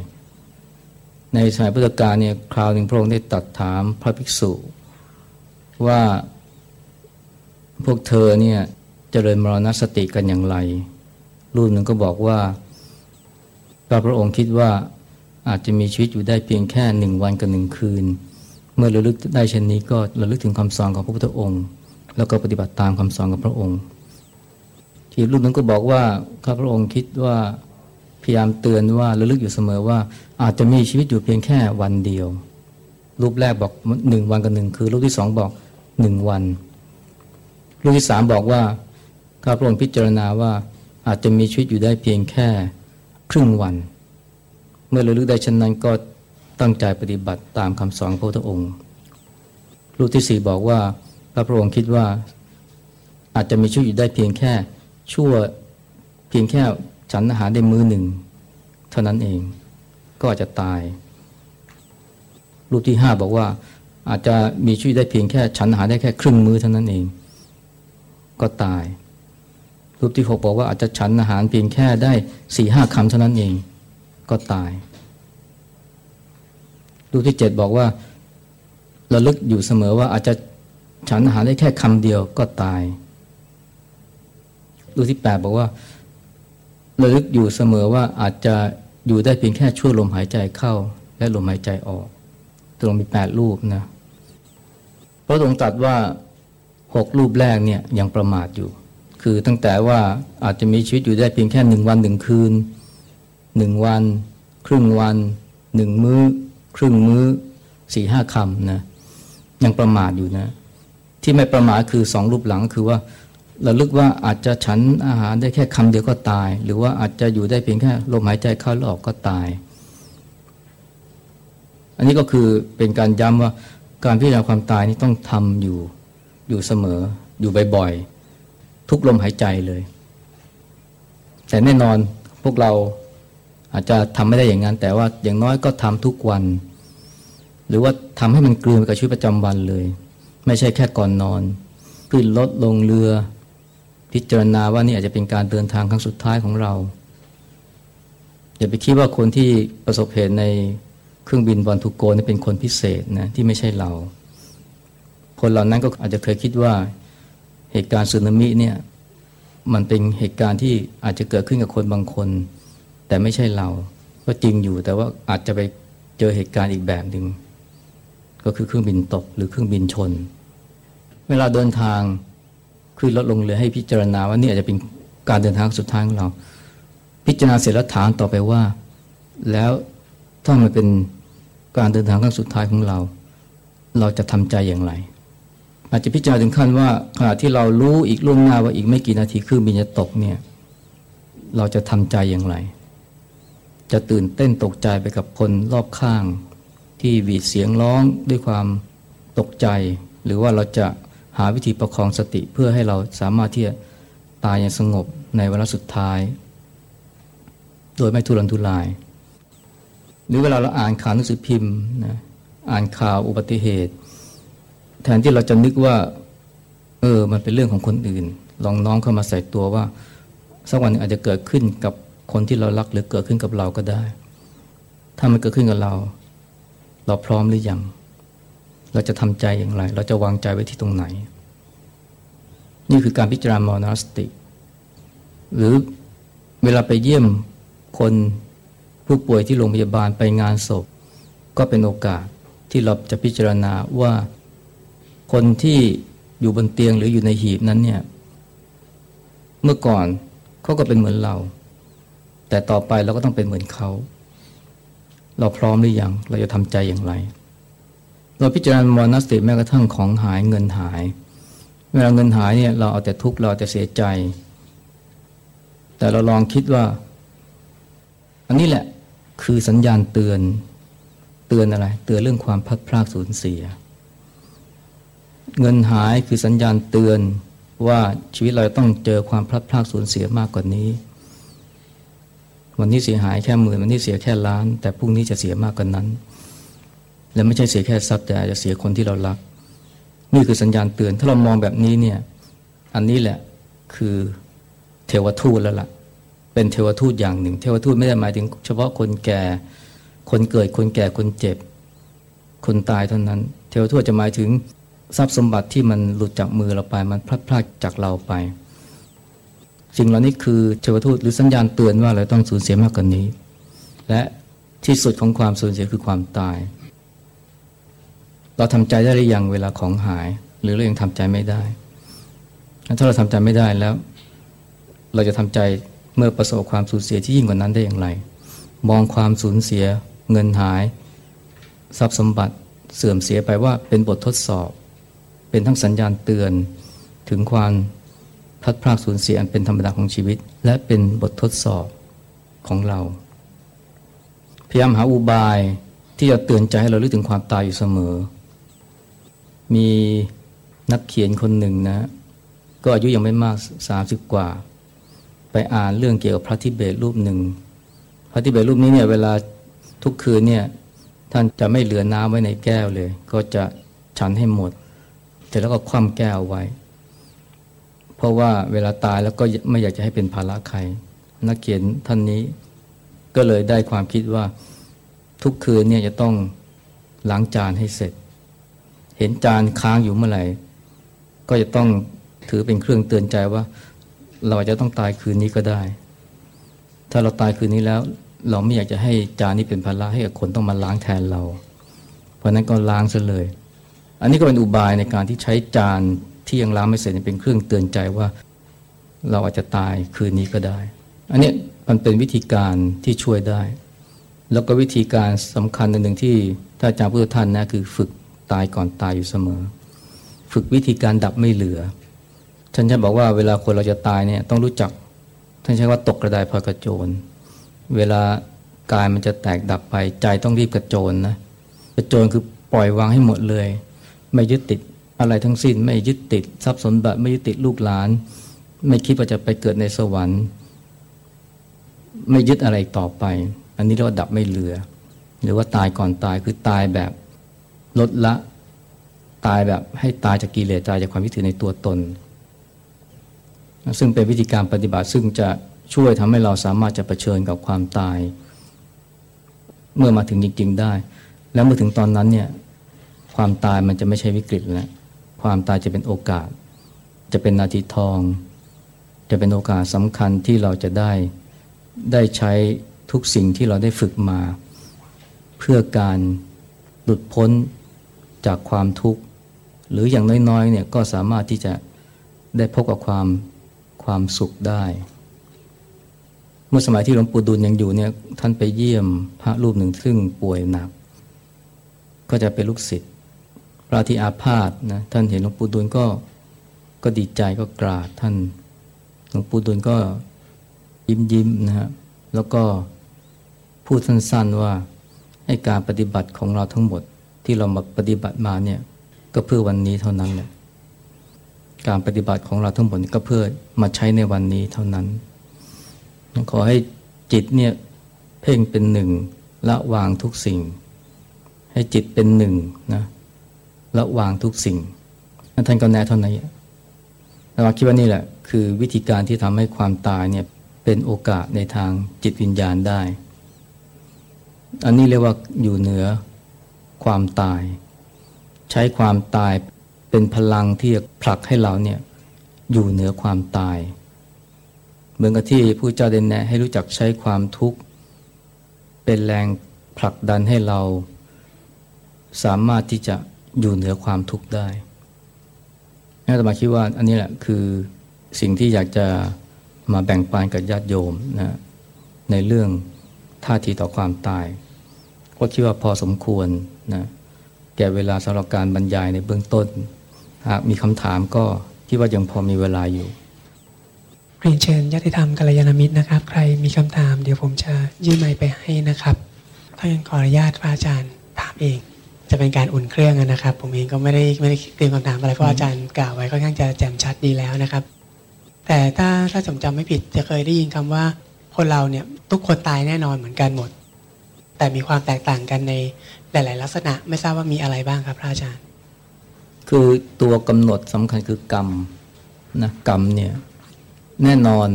ๆ ในสมัยพุทธกาลเนี่ยคราวหนึ่งพระองค์ได้ตัดถามพระภิกษุ ว่าพวกเธอเนี่ยจเจริญมรณสติกันอย่างไร รูปหนึ่งก็บอกว่าพระพระองค์คิดว่าอาจจะมีชีวิตอยู่ได้เพียงแค่หนึ่งวันกับหนึ่งคืน เมื่อระลึกได้เช่นนี้ก็ระลึกถึงคำสอนของพระพุทธองค์ แล้วก็ปฏิบัติตามคำสอนของพระองค์ ที่รูปนึงก็บอกว่าข้าพระองค์คิดว่าพยายามเตือนว่าระลึกอยู่เสมอว่า อาจจะมีชีวิตอยู่เพียงแค่วันเดียว รูปแรกบอกหนึ่งวันกับหนึ่งคือรูปที่สองบอกหนึ่งวันลูกที่สามบอกว่าข้าพระองค์พิจารณาว่าอาจจะมีชีวิตอยู่ได้เพียงแค่ครึ่งวัน เมื่อระลึกได้เช่นนั้นก็ตั้งใจปฏิบัติตามคำสอนพระพุทธองค์ รูปที่สี่บอกว่า พระพุทธองค์คิดว่าอาจจะมีชีวิตอยู่ได้เพียงแค่ ชั่วเพียงแค่ฉันอาหารได้มือหนึ่ง เท่านั้นเองก็อาจจะตาย รูปที่ห้าบอกว่า อาจจะมีชีวิตได้เพียงแค่ฉันอาหารได้แค่ครึ่งมือเท่านั้นเอง ก็ตาย รูปที่หกบอกว่าอาจจะฉันอาหารเพียงแค่ได้สี่ห้าคำเท่านั้นเอง ก็ตาย รูปที่เจ็ดบอกว่าระลึกอยู่เสมอว่าอาจจะฉันอาหารได้แค่คำเดียวก็ตาย รูปที่แปดบอกว่าระลึกอยู่เสมอว่าอาจจะอยู่ได้เพียงแค่ชั่วลมหายใจเข้า และลมหายใจออก ตรงมีแปดรูปนะเพราะองค์ตรัสว่าหกรูปแรกเนี่ยยังประมาทอยู่ คือตั้งแต่ว่าอาจจะมีชีวิตอยู่ได้เพียงแค่หนึ่งวันหนึ่งคืนหนึ่งวัน ครึ่งวันหนึ่งมือ้อ ครึ่งมือ้อสี่ห้าคำนะยังประมาทอยู่นะ ที่ไม่ประมาทคือสองรูปหลังคือว่า ระลึกว่าอาจจะฉันอาหารได้แค่คำเดียวก็ตาย หรือว่าอาจจะอยู่ได้เพียงแค่ลมหายใจเข้าและออกก็ตาย อันนี้ก็คือเป็นการย้ำว่าการพิจารณาความตายนี่ต้องทำอยู่อยู่เสมอ อยู่บ่อยๆทุกลมหายใจเลย แต่แน่นอนพวกเราอาจจะทำไม่ได้อย่างนั้น แต่ว่าอย่างน้อยก็ทำทุกวัน หรือว่าทำให้มันกลืนไปกับชีวิตประจำวันเลย ไม่ใช่แค่ก่อนนอนขึ้นรถลงเรือ พิจารณาว่านี่อาจจะเป็นการเดินทางครั้งสุดท้ายของเรา อย่าไปคิดว่าคนที่ประสบเหตุในเครื่องบินบอลทุกโกนี่เป็นคนพิเศษนะที่ไม่ใช่เรา คนเหล่านั้นก็อาจจะเคยคิดว่าเหตุการณ์สึนามิเนี่ยมันเป็นเหตุการณ์ที่อาจจะเกิดขึ้นกับคนบางคน แต่ไม่ใช่เรา ก็จริงอยู่แต่ว่าอาจจะไปเจอเหตุการณ์อีกแบบหนึ่งก็คือเครื่องบินตกหรือเครื่องบินชน เวลาเดินทาง ขึ้นรถลงเรือให้พิจารณาว่านี่อาจจะเป็นการเดินทางสุดท้ายของเรา พิจารณาเสร็จแล้วถามต่อไปว่า แล้วถ้ามันเป็นการเดินทางครั้งสุดท้ายของเรา เราจะทำใจอย่างไร อาจจะพิจารณาถึงขั้นว่าขณะที่เรารู้อีกล่วงหน้าว่าอีกไม่กี่นาทีเครื่องบินจะตกเนี่ยเราจะทำใจอย่างไร จะตื่นเต้นตกใจไปกับคนรอบข้าง ที่หวีดเสียงร้องด้วยความตกใจ หรือว่าเราจะ หาวิธีประคองสติเพื่อให้เราสามารถที่จะตายอย่างสงบในเวลาสุดท้าย โดยไม่ทุรนทุราย หรือเวลาเราอ่านข่าวหนังสือพิมพ์นะอ่านข่าวอุบัติเหตุ แทนที่เราจะนึกว่า เออ มันเป็นเรื่องของคนอื่น ลองน้องเข้ามาใส่ตัวว่า สักวันอาจจะเกิดขึ้นกับคนที่เรารักหรือเกิดขึ้นกับเราก็ได้ ถ้ามันเกิดขึ้นกับเรา เราพร้อมหรือยัง เราจะทำใจอย่างไร เราจะวางใจไว้ที่ตรงไหน นี่คือการพิจารณามรณสติ หรือเวลาไปเยี่ยมคนผู้ป่วยที่โรงพยาบาลไปงานศพ ก็เป็นโอกาสที่เราจะพิจารณาว่าคนที่อยู่บนเตียงหรืออยู่ในหีบนั้นเนี่ยเมื่อก่อนเขาก็เป็นเหมือนเรา แต่ต่อไปเราก็ต้องเป็นเหมือนเขา เราพร้อมหรือยัง เราจะทำใจอย่างไร เราพิจารณามรณสติแม้กระทั่งของหายเงินหาย เวลาเงินหายเนี่ยเราเอาแต่ทุกข์เราแต่เสียใจ แต่เราลองคิดว่า อันนี้แหละคือสัญญาณเตือนเตือนอะไร เตือนเรื่องความพัดพลาดสูญเสีย เงินหายคือสัญญาณเตือนว่าชีวิตเราต้องเจอความพลัดพรากสูญเสียมากกว่านี้ วันนี้เสียหายแค่หมื่นวันนี้เสียแค่ล้าน แต่พรุ่งนี้จะเสียมากกว่านั้น และไม่ใช่เสียแค่ทรัพย์แต่อาจจะเสียคนที่เรารัก นี่คือสัญญาณเตือน ถ้าเรามองแบบนี้เนี่ย อันนี้แหละคือเทวทูตแล้วละ่ะ เป็นเทวทูตอย่างหนึ่ง เทวทูตไม่ได้หมายถึง เฉพาะคนแก่ คนเกิด คนแก่ คนเจ็บ คนตายเท่านั้น เทวทูตจะหมายถึงทรัพย์สมบัติที่มันหลุดจากมือเราไป มันพลัดพรากจากเราไป สิ่งเหล่านี้คือเทวทูตหรือสัญญาณเตือนว่าเราต้องสูญเสียมากกว่านนี้ และที่สุดของความสูญเสียคือความตาย เราทำใจได้หรือยังเวลาของหาย หรือเรายังทำใจไม่ได้ ถ้าเราทำใจไม่ได้แล้ว เราจะทำใจเมื่อประสบความสูญเสียที่ยิ่งกว่านั้นได้อย่างไร มองความสูญเสีย เงินหาย ทรัพย์สมบัติเสื่อมเสียไปว่าเป็นบททดสอบ เป็นทั้งสัญญาณเตือนถึงความพัดพลาดสูญเสียอันเป็นธรรมดาของชีวิต และเป็นบททดสอบของเราพพยายามหาอุบายที่จะเตือนใจให้เราลึกถึงความตายอยู่เสมอ มีนักเขียนคนหนึ่งนะ ก็อายุยังไม่มากสามสิบกว่า ไปอ่านเรื่องเกี่ยวกับพระทิเบตรูปหนึ่ง พระทิเบตรูปนี้เนี่ยเวลาทุกคืนเนี่ยท่านจะไม่เหลือน้ำไว้ในแก้วเลย ก็จะฉันให้หมดเสร็จแล้วก็คว่ำแก้วไว้ เพราะว่าเวลาตายแล้วก็ไม่อยากจะให้เป็นภาระใคร นักเขียนท่านนี้ก็เลยได้ความคิดว่าทุกคืนเนี่ยจะต้องล้างจานให้เสร็จ เห็นจานค้างอยู่เมื่อไหร่ก็จะต้องถือเป็นเครื่องเตือนใจว่า เราจะต้องตายคืนนี้ก็ได้ ถ้าเราตายคืนนี้แล้ว เราไม่อยากจะให้จานนี้เป็นภาระให้กับคนต้องมาล้างแทนเรา เพราะนั้นก็ล้างซะเลย อันนี้ก็เป็นอุบายในการที่ใช้จานที่ยังล้างไม่เสร็จเป็นเครื่องเตือนใจว่า เราอาจจะตายคืนนี้ก็ได้ อันนี้มันเป็นวิธีการที่ช่วยได้ แล้วก็วิธีการสำคัญหนึ่งที่ท่านอาจารย์พุทธท่านนะคือฝึก ตายก่อนตายอยู่เสมอ ฝึกวิธีการดับไม่เหลือ ท่านจะบอกว่าเวลาคนเราจะตายเนี่ยต้องรู้จัก ท่านใช้ว่าตกกระไดพลอยกระโจน เวลากายมันจะแตกดับไปใจต้องรีบกระโจนนะกระโจนคือปล่อยวางให้หมดเลย ไม่ยึดติดอะไรทั้งสิ้น ไม่ยึดติดทรัพย์สมบัติไม่ยึดติดลูกหลาน ไม่คิดว่าจะไปเกิดในสวรรค์ ไม่ยึดอะไรต่อไป อันนี้เรียกว่าดับไม่เหลือ หรือว่าตายก่อนตายคือตายแบบ ลดละตายแบบให้ตายจากกิเลสตายจากความวิถือในตัวตน ซึ่งเป็นวิธีการปฏิบัติซึ่งจะช่วยทำให้เราสามารถจะะเผชิญกับความตาย เมื่อมาถึงจริง ๆ ได้ แล้วเมื่อถึงตอนนั้นเนี่ยความตายมันจะไม่ใช่วิกฤตแล้วความตายจะเป็นโอกาส จะเป็นนาทีทอง จะเป็นโอกาสสำคัญที่เราจะได้ได้ใช้ทุกสิ่งที่เราได้ฝึกมา เพื่อการหลุดพ้น จากความทุกข์ หรืออย่างน้อยๆเนี่ยก็สามารถที่จะได้พบกับความความสุขได้ เมื่อสมัยที่หลวงปู่ดูลยังอยู่เนี่ยท่านไปเยี่ยมพระรูปหนึ่งซึ่งป่วยหนัก ก็จะเป็นลูกศิษย์พระที่อาพาธนะท่านเห็นหลวงปู่ดูลก็ก็ดีใจก็กราบท่านหลวงปู่ดูลก็ยิ้มยิ้มนะฮะแล้วก็พูดสั้นๆว่าให้การปฏิบัติของเราทั้งหมด ที่เรามาปฏิบัติมาเนี่ยก็เพื่อวันนี้เท่านั้นแหละการปฏิบัติของเราทั้งหมดก็เพื่อมาใช้ในวันนี้เท่านั้น ขอให้จิตเนี่ยเพ่งเป็นหนึ่งละวางทุกสิ่ง ให้จิตเป็นหนึ่งนะละวางทุกสิ่งท่านก็แน่เท่านั้นแต่ว่าคิดว่านี่แหละ คือวิธีการที่ทำให้ความตายเนี่ยเป็นโอกาสในทางจิตวิญญาณได้ อันนี้เรียกว่าอยู่เหนือ ความตาย ใช้ความตายเป็นพลังที่ผลักให้เราเนี่ยอยู่เหนือความตาย เหมือนกับที่ผู้เจ้าเดนแนะให้รู้จักใช้ความทุกข์ เป็นแรงผลักดันให้เรา สามารถที่จะอยู่เหนือความทุกข์ได้น่าจะมาคิดว่าอันนี้แหละคือสิ่งที่อยากจะมาแบ่งปันกับญาติโยมนะในเรื่องท่าทีต่อความตาย ก็คิดว่าพอสมควร นะแก่เวลาสำหรับการบรรยายในเบื้องต้น หากมีคำถามก็คิดว่ายังพอมีเวลาอยู่เรียนเชิญญาติธรรมกัลยาณมิตรนะครับ ใครมีคำถามเดี๋ยวผมจะยื่นไมค์ไปให้นะครับถ้ายังขออนุญาตพระอาจารย์ถามเอง จะเป็นการอุ่นเครื่องนะครับ ผมเองก็ไม่ได้ไม่ได้เตรียมคำถามอะไรเพราะอาจารย์กล่าวไว้ค่อนข้างจะแจ่มชัดดีแล้วนะครับ แต่ถ้าถ้าผมจำไม่ผิดจะเคยได้ยินคำว่า คนเราเนี่ยทุกคนตายแน่นอนเหมือนกันหมด แต่มีความแตกต่างกันใน หลาย ๆ ลักษณะ ไม่ทราบว่ามีอะไรบ้างครับพระอาจารย์ คือตัวกำหนดสำคัญคือกรรมนะกรรมเนี่ยแน่นอน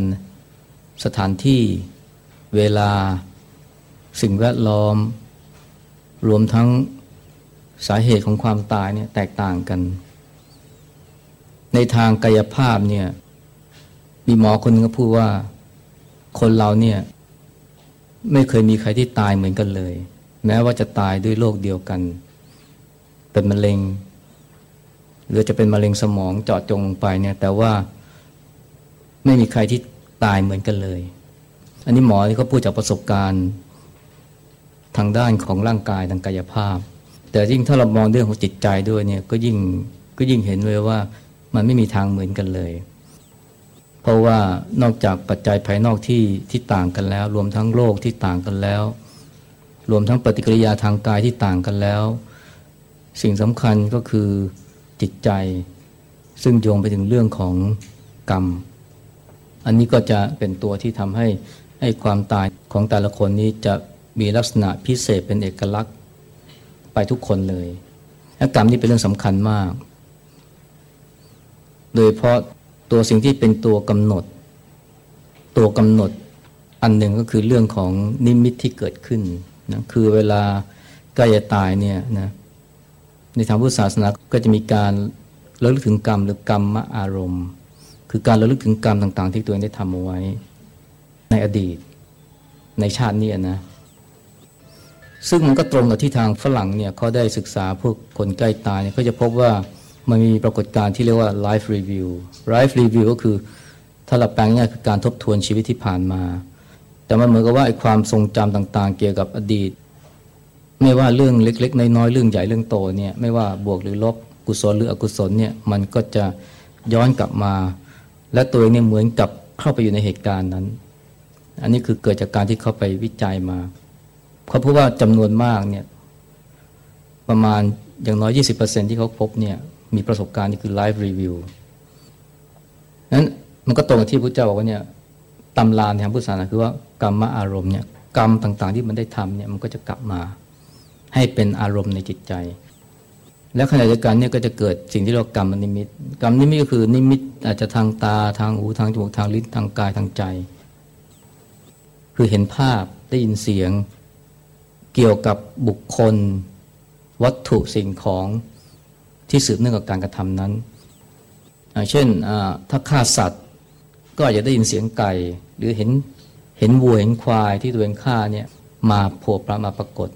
สถานที่เวลาสิ่งแวดล้อม รวมทั้งสาเหตุของความตายเนี่ยแตกต่างกัน ในทางกายภาพเนี่ยมีหมอคนนึงก็พูดว่าคนเราเนี่ยไม่เคยมีใครที่ตายเหมือนกันเลย แม้ว่าจะตายด้วยโรคเดียวกัน เป็นมะเร็ง หรือจะเป็นมะเร็งสมองเจาะจงไปเนี่ยแต่ว่าไม่มีใครที่ตายเหมือนกันเลย อันนี้หมอที่เขาพูดจากประสบการณ์ ทางด้านของร่างกายทางกายภาพ แต่ยิ่งถ้าเรามองเรื่องของจิตใจด้วยเนี่ยก็ยิ่งก็ยิ่งเห็นเลยว่ามันไม่มีทางเหมือนกันเลย เพราะว่านอกจากปัจจัยภายนอกที่ที่ต่างกันแล้ว รวมทั้งโลกที่ต่างกันแล้ว รวมทั้งปฏิกิริยาทางกายที่ต่างกันแล้ว สิ่งสำคัญก็คือจิตใจ ซึ่งโยงไปถึงเรื่องของกรรม อันนี้ก็จะเป็นตัวที่ทำให้ให้ความตายของแต่ละคนนี้จะมีลักษณะพิเศษเป็นเอกลักษณ์ไปทุกคนเลยและกรรมนี่เป็นเรื่องสำคัญมาก โดยเพราะตัวสิ่งที่เป็นตัวกำหนด ตัวกำหนดอันหนึ่งก็คือเรื่องของนิมิตที่เกิดขึ้น นะคือเวลาใกล้จะตายเนี่ยนะในทางพุทธศาสนาก็จะมีการระลึกถึงกรรมหรือกรรมมอารมณ์ คือการระลึกถึงกรรมต่าง ๆ ที่ตัวเองได้ทำเอาไว้ ในอดีต ในชาตินี้นะซึ่งมันก็ตรงกับที่ทางฝรั่งเนี่ยเขาได้ศึกษาพวกคนใกล้ตายเนี่ยเขาจะพบว่ามันมีปรากฏการณ์ที่เรียกว่า life review life review ก็คือถ้าเราแปลงง่ายคือการทบทวนชีวิตที่ผ่านมา แต่มันเหมือนกับว่าไอ้ความทรงจำต่าง ๆ เกี่ยวกับอดีต ไม่ว่าเรื่องเล็ก ๆ น้อยๆเรื่องใหญ่เรื่องโตเนี่ยไม่ว่าบวกหรือลบกุศลหรืออกุศลเนี่ยมันก็จะย้อนกลับมา และตัวเองเนี่ยเหมือนกับเข้าไปอยู่ในเหตุการณ์นั้น อันนี้คือเกิดจากการที่เขาไปวิจัยมาเขาพบว่าจำนวนมากเนี่ยประมาณอย่างน้อย 20%ที่เขาพบเนี่ยมีประสบการณ์นี่คือไลฟ์รีวิวนั้นมันก็ตรงกับที่พระเจ้าบอกว่าเนี่ย ตำรานทางพุทธศาสนาคือว่ากรรมอารมณ์เนี่ยกรรมต่างๆที่มันได้ทำเนี่ยมันก็จะกลับมาให้เป็นอารมณ์ในจิตใจ แล้วขณะเดียวกันเนี่ยก็จะเกิดสิ่งที่เรียกกรรมนิมิต กรรมนิมิตก็คือนิมิตอาจจะทางตาทางหูทางจมูกทางลิ้นทางกายทางใจ คือเห็นภาพได้ยินเสียงเกี่ยวกับบุคคล วัตถุสิ่งของที่สืบเนื่องกับการกระทำนั้น เช่นถ้าฆ่าสัตว์ ก็อาจจะได้ยินเสียงไก่ หรือเห็นเห็นวัวเห็นควายที่ตัวเองฆ่าเนี่ยมาโผล่ปรามาปรากฏ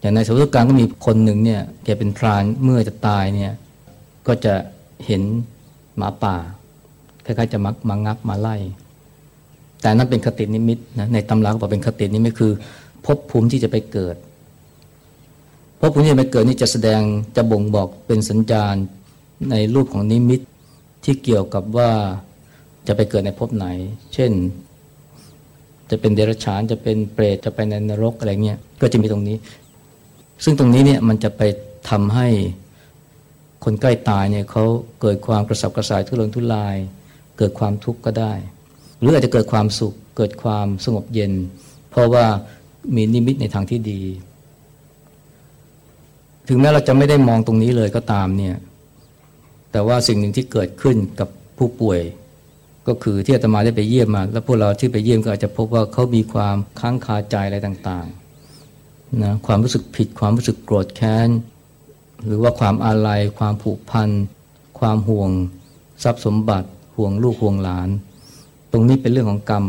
อย่างในสมุทรการก็มีคนหนึ่งเนี่ยแกเป็นพรานเมื่อจะตายเนี่ยก็จะเห็นหมาป่าคล้ายๆจะมักมางับมาไล่ แต่นั้นเป็นคตินิมิตนะในตำราก็บอกเป็นคตินิมิตคือภพภูมิที่จะไปเกิดภพภูมิที่จะไปเกิดนี่จะแสดงจะบ่งบอกเป็นสัญญาณในรูปของนิมิตที่เกี่ยวกับว่า จะไปเกิดในภพไหน เช่น จะเป็นเดรัจฉานจะเป็นเปรตจะไปในนรกอะไรเงี้ยก็จะมีตรงนี้ ซึ่งตรงนี้เนี่ยมันจะไปทำให้คนใกล้ตายเนี่ยเขาเกิดความกระสับกระส่ายทุรนทุราย เกิดความทุกข์ก็ได้ หรืออาจจะเกิดความสุข เกิดความสงบเย็น เพราะว่ามีนิมิตในทางที่ดี ถึงแม้เราจะไม่ได้มองตรงนี้เลยก็ตามเนี่ยแต่ว่าสิ่งหนึ่งที่เกิดขึ้นกับผู้ป่วย ก็คือที่อาตมาได้ไปเยี่ยมมา แล้วพวกเราที่ไปเยี่ยมก็อาจจะพบว่าเขามีความค้างคาใจอะไรต่างๆนะความรู้สึกผิดความรู้สึกโกรธแค้น หรือว่าความอาลัยความผูกพัน ความห่วง ทรัพย์สมบัติห่วงลูกห่วงหลาน ตรงนี้เป็นเรื่องของกรรม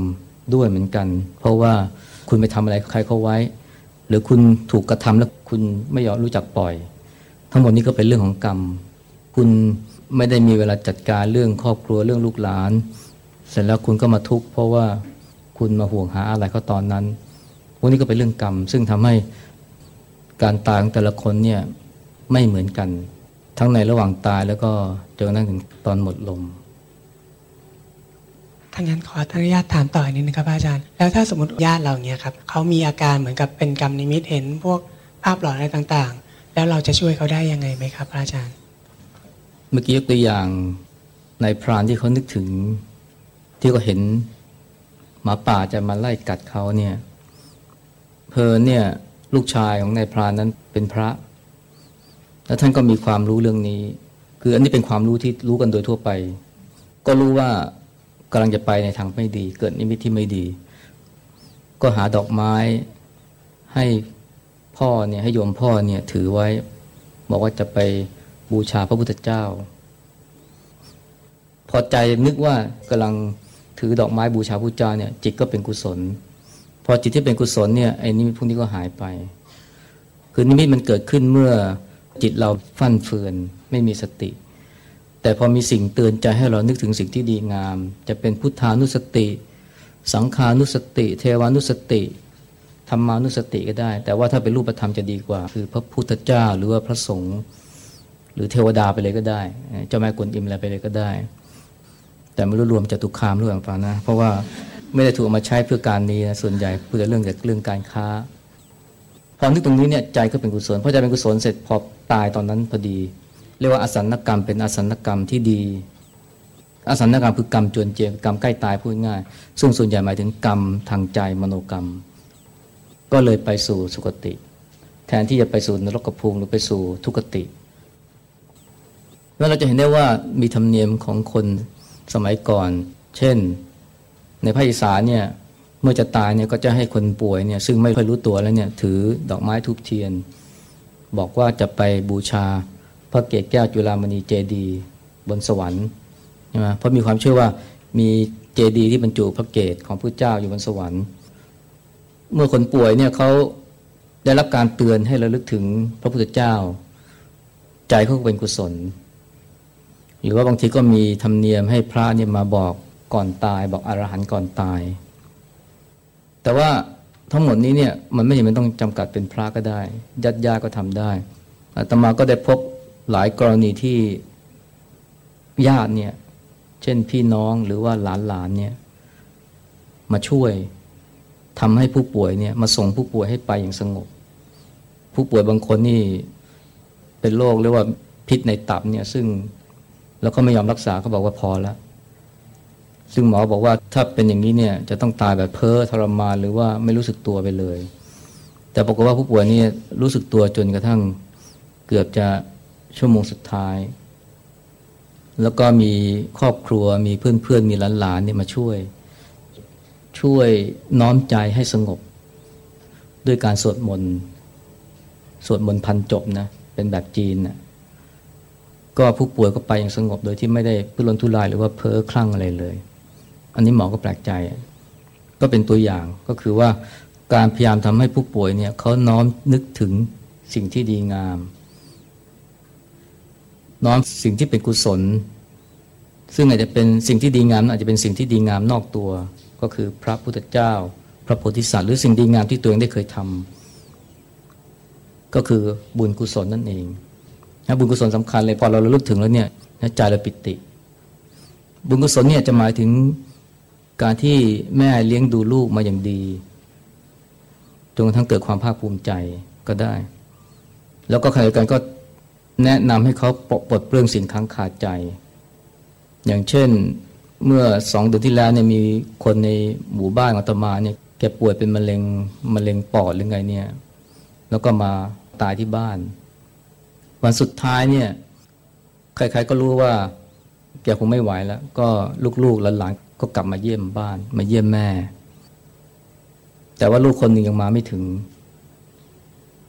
ด้วยเหมือนกัน เพราะว่าคุณไปทำอะไรใครเขาไว้ หรือคุณถูกกระทำแล้วคุณไม่ยอมรู้จักปล่อย ทั้งหมดนี้ก็เป็นเรื่องของกรรม คุณไม่ได้มีเวลาจัดการเรื่องครอบครัวเรื่องลูกหลาน เสร็จแล้วคุณก็มาทุกข์เพราะว่าคุณมาห่วงหาอะไรเขาตอนนั้นพวกนี้ก็เป็นเรื่องกรรม ซึ่งทำให้การตายของแต่ละคนเนี่ยไม่เหมือนกัน ทั้งในระหว่างตายแล้วก็จนกระทั่งถึงตอนหมดลมถ้างั้นขออนุญาตถามต่ออีกนิดนึงครับอาจารย์ แล้วถ้าสมมติญาติเราเนี่ยครับเขามีอาการเหมือนกับเป็นกรรมนิมิตเห็นพวกภาพหลอนอะไรต่างๆ แล้วเราจะช่วยเขาได้ยังไงไหมครับอาจารย์ เมื่อกี้ยกตัวอย่างในพรานที่เขานึกถึง ที่เขาเห็นหมาป่าจะมาไล่กัดเขาเนี่ยเพอเนี่ยลูกชายของนายพรานนั้นเป็นพระ แล้วท่านก็มีความรู้เรื่องนี้ คืออันนี้เป็นความรู้ที่รู้กันโดยทั่วไป ก็รู้ว่ากำลังจะไปในทางไม่ดี เกิดนิมิตที่ไม่ดี ก็หาดอกไม้ให้พ่อเนี่ยให้โยมพ่อเนี่ยถือไว้ บอกว่าจะไปบูชาพระพุทธเจ้า พอใจนึกว่ากำลัง ถือดอกไม้บูชาพระเจ้าเนี่ยจิตก็เป็นกุศล พอจิตที่เป็นกุศลเนี่ยไอ้นิมิตพวกนี้ก็หายไป คือนิมิตมันเกิดขึ้นเมื่อจิตเราฟั่นเฟือนไม่มีสติ แต่พอมีสิ่งเตือนใจให้เรานึกถึงสิ่งที่ดีงาม จะเป็นพุทธานุสติ สังขานุสติ เทวานุสติธรรมานุสติก็ได้ แต่ว่าถ้าเป็นรูปธรรมจะดีกว่า คือพระพุทธเจ้าหรือว่าพระสงฆ์หรือเทวดาไปเลยก็ได้ เจ้าแม่กวนอิมอะไรไปเลยก็ได้ แต่ไม่รู้รวมจตุคามหรือเปล่านะ เพราะว่าไม่ได้ถูกมาใช้เพื่อการนี้นะส่วนใหญ่เพื่อเรื่องจากเรื่องการค้าพอนึกตรงนี้เนี่ยใจก็เป็นกุศลพอใจเป็นกุศลเสร็จพอตายตอนนั้นพอดี เรียกว่าอสันกรรมเป็นอสันกรรมที่ดี อสันกรรมคือกรรมจวนเจียกรรมใกล้ตายพูดง่ายซึ่งส่วนใหญ่หมายถึงกรรมทางใจมโนกรรม ก็เลยไปสู่สุคติ แทนที่จะไปสู่นรกภูมิหรือไปสู่ทุกติ แล้วเราจะเห็นได้ว่ามีธรรมเนียมของคน สมัยก่อน เช่น ในภาคอีสานเนี่ยเมื่อจะตายเนี่ยก็จะให้คนป่วยเนี่ยซึ่งไม่ค่อยรู้ตัวแล้วเนี่ยถือดอกไม้ทุบเทียน บอกว่าจะไปบูชาพระเกศแก้วจุฬามณีเจดีบนสวรรค์ใช่ไหมเพราะมีความเชื่อว่ามีเจดีที่บรรจุพระเกศของพระเจ้าอยู่บนสวรรค์ เมื่อคนป่วยเนี่ยเขาได้รับการเตือนให้ระลึกถึงพระพุทธเจ้า ใจเขาเป็นกุศล หรือว่าบางทีก็มีธรรมเนียมให้พระเนี่ยมาบอกก่อนตาย บอกอรหันต์ก่อนตาย แต่ว่าทั้งหมดนี้เนี่ยมันไม่จำเป็นต้องจำกัดเป็นพระก็ได้ญาติญาติก็ทำได้อาตมาก็ได้พบหลายกรณีที่ญาติเนี่ย เช่นพี่น้องหรือว่าหลานหลานเนี่ย มาช่วยทำให้ผู้ป่วยเนี่ย มาส่งผู้ป่วยให้ไปอย่างสงบ ผู้ป่วยบางคนนี่เป็นโรคเรียกว่าพิษในตับเนี่ยซึ่ง แล้วก็ไม่ยอมรักษาเขาบอกว่าพอแล้วซึ่งหมอบอกว่าถ้าเป็นอย่างนี้เนี่ยจะต้องตายแบบเพ้อทรมานหรือว่าไม่รู้สึกตัวไปเลย แต่ปรากฏว่าผู้ป่วยนี่รู้สึกตัวจนกระทั่งเกือบจะชั่วโมงสุดท้าย แล้วก็มีครอบครัวมีเพื่อนๆมีหลานๆเนี่ยมาช่วย ช่วยน้อมใจให้สงบ ด้วยการสวดมนต์สวดมนต์พันจบนะเป็นแบบจีนนะ ก็ผู้ป่วยก็ไปอย่างสงบโดยที่ไม่ได้พุรนทุรายหรือว่าเพ้อคลั่งอะไรเลย อันนี้หมอก็แปลกใจ ก็เป็นตัวอย่างก็คือว่าการพยายามทำให้ผู้ป่วยเนี่ยเขาน้อมนึกถึงสิ่งที่ดีงาม น้อมสิ่งที่เป็นกุศล ซึ่งอาจจะเป็นสิ่งที่ดีงามอาจจะเป็นสิ่งที่ดีงามนอกตัว ก็คือพระพุทธเจ้า พระโพธิสัตว์หรือสิ่งดีงามที่ตัวเองได้เคยทำก็คือบุญกุศลนั่นเอง นะบุญกุศลสำคัญเลยพอเราระลึกถึงแล้วเนี่ยใจเราปิติ บุญกุศลเนี่ยจะหมายถึงการที่แม่เลี้ยงดูลูกมาอย่างดีจนกระทั่งเกิดความภาคภูมิใจก็ได้ แล้วก็ขณะเดียวกันก็แนะนำให้เขาปลดเปลื้องสิ่งค้างคาใจ อย่างเช่นเมื่อสองเดือนที่แล้วเนี่ยมีคนในหมู่บ้านองตมาเนี่ยแกป่วยเป็นมะเร็งมะเร็งปอดหรือไงเนี่ย แล้วก็มาตายที่บ้าน วันสุดท้ายเนี่ยใครๆก็รู้ว่าแกคงไม่ไหวแล้ว ก็ลูกๆหลานๆก็กลับมาเยี่ยมบ้าน มาเยี่ยมแม่ แต่ว่าลูกคนหนึ่งยังมาไม่ถึง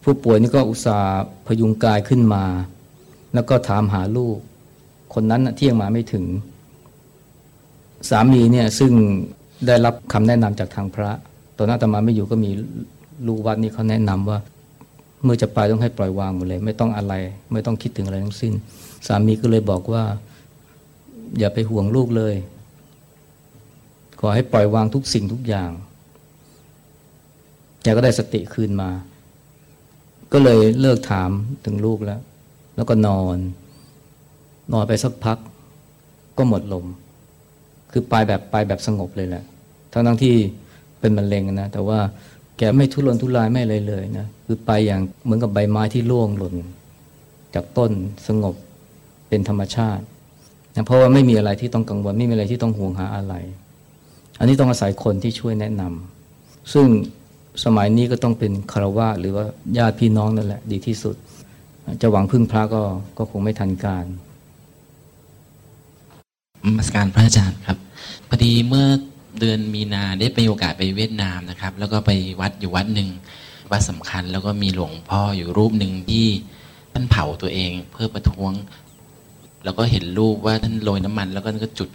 ผู้ป่วยนี่ก็อุตส่าห์พยุงกายขึ้นมา แล้วก็ถามหาลูก คนนั้นที่ยังมาไม่ถึง สามีเนี่ยซึ่งได้รับคำแนะนำจากทางพระตอนนั้นตมาไม่อยู่ก็มีลูกวัดนี่เขาแนะนำว่า เมื่อจะไปต้องให้ปล่อยวางหมดเลย ไม่ต้องอะไร ไม่ต้องคิดถึงอะไรทั้งสิ้น สามีก็เลยบอกว่า อย่าไปห่วงลูกเลย ขอให้ปล่อยวางทุกสิ่งทุกอย่างแกก็ได้สติคืนมา ก็เลยเลิกถามถึงลูกแล้ว แล้วก็นอน นอนไปสักพัก ก็หมดลม คือไปแบบไปแบบสงบเลยแหละทั้งทั้งที่เป็นมะเร็งนะ แต่ว่า แกไม่ทุรนทุรายไม่เลยเลยนะคือไปอย่างเหมือนกับใบไม้ที่ร่วงหล่น จากต้นสงบเป็นธรรมชาตินะเพราะว่าไม่มีอะไรที่ต้องกังวลไม่มีอะไรที่ต้องห่วงหาอะไร อันนี้ต้องอาศัยคนที่ช่วยแนะนำซึ่งสมัยนี้ก็ต้องเป็นคารวะหรือว่าญาติพี่น้องนั่นแหละดีที่สุด จะหวังพึ่งพระก็ก็คงไม่ทันการมาสการพระอาจารย์ครับพอดีเมื่อ เดือนมีนาได้ไปโอกาสไปเวียดนามนะครับ แล้วก็ไปวัดอยู่วัดหนึ่งวัดสำคัญแล้วก็มีหลวงพ่ออยู่รูปหนึ่งที่ท่านเผาตัวเองเพื่อประท้วง แล้วก็เห็นรูปว่าท่านโรยน้ำมัน แล้วก็ก็จุด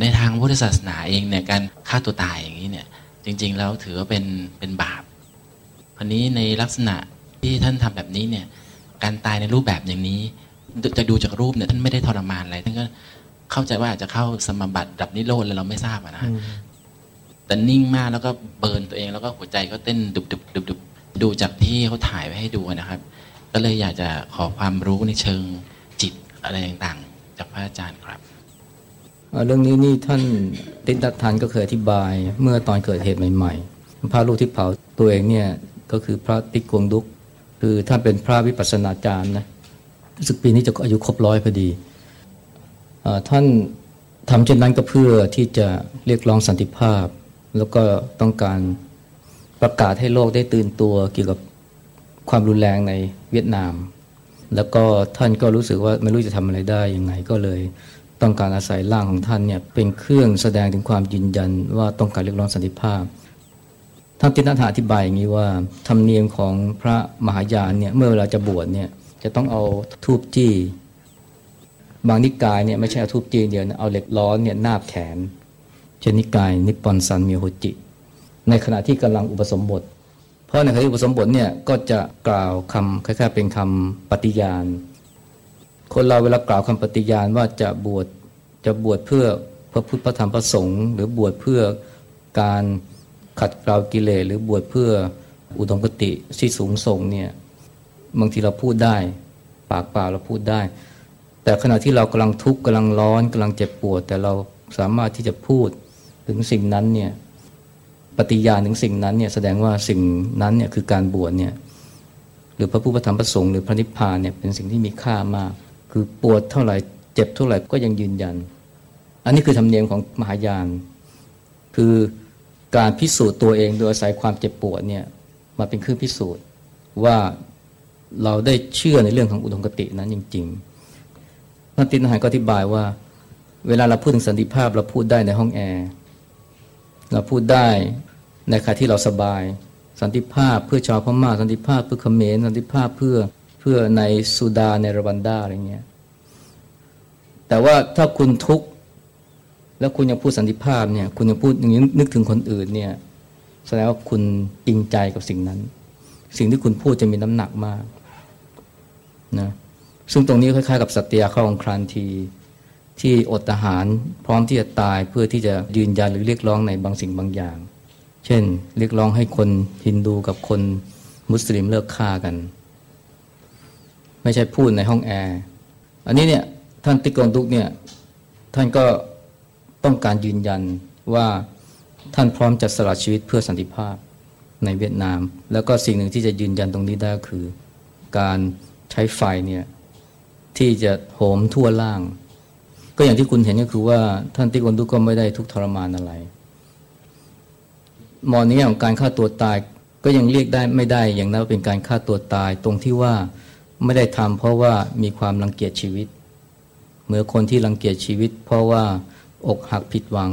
ในทางพุทธศาสนาเองเนี่ยการฆ่าตัวตายอย่างนี้เนี่ยจริง ๆ แล้วถือว่าเป็นเป็นบาปคราวนี้ในลักษณะที่ท่านทำแบบนี้เนี่ยการตายในรูปแบบอย่างนี้จะดูจากรูปเนี่ยท่านไม่ได้ทรมานอะไรท่านก็ เข้าใจว่าอาจจะเข้าสมบัติดับนิโรธแล้วเราไม่ทราบนะแต่นิ่งมากแล้วก็เบิร์นตัวเองแล้วก็หัวใจก็เต้นดุบดุบดุบดุบดูจากที่เขาถ่ายไว้ให้ดูนะครับ ก็เลยอยากจะขอความรู้ในเชิงจิตอะไรต่างๆ จากพระอาจารย์ครับเรื่องนี้นี่ท่านตินตัทันก็เคยอธิบายเมื่อตอนเกิดเหตุใหม่ๆพระลูกที่เผาตัวเองเนี่ยก็คือพระติกวงดุกคือท่านเป็นพระวิปัสสนาจารย์นะสึกปีนี้จะอายุครบร้อยพอดี ท่านทำเช่นนั้นก็เพื่อที่จะเรียกร้องสันติภาพ แล้วก็ต้องการประกาศให้โลกได้ตื่นตัวเกี่ยวกับความรุนแรงในเวียดนาม แล้วก็ท่านก็รู้สึกว่าไม่รู้จะทำอะไรได้ยังไงก็เลยต้องการอาศัยร่างของท่านเนี่ยเป็นเครื่องแสดงถึงความยืนยันว่าต้องการเรียกร้องสันติภาพ ท่านติช นัทอธิบายอย่างนี้ว่าธรรมเนียมของพระมหายานเนี่ยเมื่อเวลาจะบวชเนี่ยจะต้องเอาธูปจี้ บางนิกายเนี่ยไม่ใช่เอาธูปจี้เดียวนะเอาเหล็กร้อนเนี่ยนาบแขน เช่นนิกายนิปปอนซันเมียวโฮจิ ในขณะที่กำลังอุปสมบท เพราะในขณะที่อุปสมบทเนี่ยก็จะกล่าวคำคล้ายๆเป็นคำปฏิญาณ คนเราเวลากล่าวคำปฏิญาณว่าจะบวชจะบวชเพื่อพระพุทธพระธรรมพระสงฆ์หรือบวชเพื่อการขัดเกลากิเลสหรือบวชเพื่ออุดมคติที่สูงส่งเนี่ยบางทีเราพูดได้ ปากเปล่าเราพูดได้ แต่ขณะที่เรากำลังทุกข์กำลังร้อนกำลังเจ็บปวด แต่เราสามารถที่จะพูดถึงสิ่งนั้นเนี่ยปฏิญาณถึงสิ่งนั้นเนี่ยแสดงว่าสิ่งนั้นเนี่ยคือการบวชเนี่ยหรือพระพุทธธรรมพระสงฆ์หรือพระนิพพานเนี่ยเป็นสิ่งที่มีค่ามาก คือปวดเท่าไหร่เจ็บเท่าไหร่ก็ยังยืนยัน อันนี้คือธรรมเนียมของมหายาน คือการพิสูจน์ตัวเองโดยอาศัยความเจ็บปวดเนี่ยมาเป็นเครื่องพิสูจน์ว่าเราได้เชื่อในเรื่องของอุดมคตินั้นจริง ๆ นันตินหายก็อธิบายว่า เวลาเราพูดถึงสันติภาพเราพูดได้ในห้องแอร์เราพูดได้ในขณะที่เราสบาย สันติภาพเพื่อชาวพม่าสันติภาพเพื่อเขมรสันติภาพเพื่อเพื่อในสุดาในรวันดาอะไรเงี้ยแต่ว่าถ้าคุณทุกข์แล้วคุณยังพูดสันติภาพเนี่ยคุณยังพูดอย่างนี้นึกถึงคนอื่นเนี่ยแสดงว่าคุณจริงใจกับสิ่งนั้น สิ่งที่คุณพูดจะมีน้ำหนักมากนะ ซึ่งตรงนี้คล้ายๆกับสัตยาเข้าองครานที ที่อดอาหารพร้อมที่จะตายเพื่อที่จะยืนยันหรือเรียกร้องในบางสิ่งบางอย่าง เช่น เรียกร้องให้คนฮินดูกับคนมุสลิมเลิกฆ่ากัน ไม่ใช่พูดในห้องแอร์อันนี้เนี่ยท่านติกรดุกเนี่ยท่านก็ต้องการยืนยันว่าท่านพร้อมจะสละชีวิตเพื่อสันติภาพในเวียดนาม แล้วก็สิ่งหนึ่งที่จะยืนยันตรงนี้ได้คือ การใช้ไฟเนี่ย ที่จะโหมทั่วล่าง ก็อย่างที่คุณเห็นก็คือว่าท่านติกรดุกก็ไม่ได้ทุกทรมานอะไร มอนี้ของการฆ่าตัวตายก็ยังเรียกได้ไม่ได้อย่างนั้นเป็นการฆ่าตัวตายตรงที่ว่าไม่ได้ทำเพราะว่ามีความรังเกียจชีวิต เหมือนคนที่รังเกียจชีวิต เพราะว่าอกหักผิดหวัง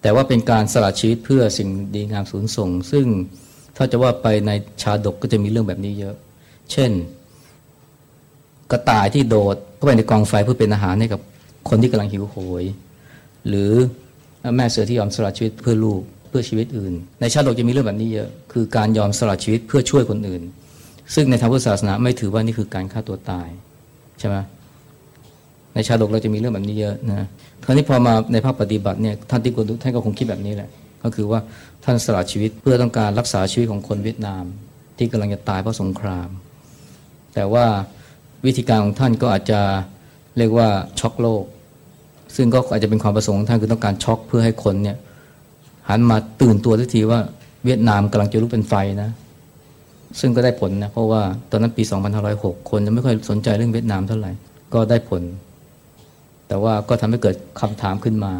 แต่ว่าเป็นการสละชีวิตเพื่อสิ่งดีงามสูญส่ง ซึ่งถ้าจะว่าไปในชาดกก็จะมีเรื่องแบบนี้เยอะ เช่น กระต่ายที่โดดเข้าไปในกองไฟเพื่อเป็นอาหารให้กับคนที่กำลังหิวโหย หรือแม่เสือที่ยอมสละชีวิตเพื่อลูกเพื่อชีวิตอื่น ในชาดกจะมีเรื่องแบบนี้เยอะคือการยอมสละชีวิตเพื่อช่วยคนอื่น ซึ่งในทางพุทธศาสนาไม่ถือว่านี่คือการฆ่าตัวตายใช่ไหมในชาดกเราจะมีเรื่องแบบนี้เยอะนะคราวนี้พอมาในภาคปฏิบัติเนี่ยท่านที่กุท่านก็คงคิดแบบนี้แหละ ก็คือว่าท่านสละชีวิตเพื่อต้องการรักษาชีวิตของคนเวียดนาม ที่กำลังจะตายเพราะสงคราม แต่ว่า วิธีการของท่านก็อาจจะเรียกว่าช็อกโลก ซึ่งก็อาจจะเป็นความประสงค์ของท่านคือต้องการช็อกเพื่อให้คนเนี่ยหันมาตื่นตัวทันทีว่าเวียดนามกำลังจะลุกเป็นไฟนะ ซึ่งก็ได้ผลนะ เพราะว่าตอนนั้นปี 2506 คนจะไม่ค่อยสนใจเรื่องเวียดนามเท่าไหร่ ก็ได้ผล แต่ว่าก็ทำให้เกิดคำถามขึ้นมา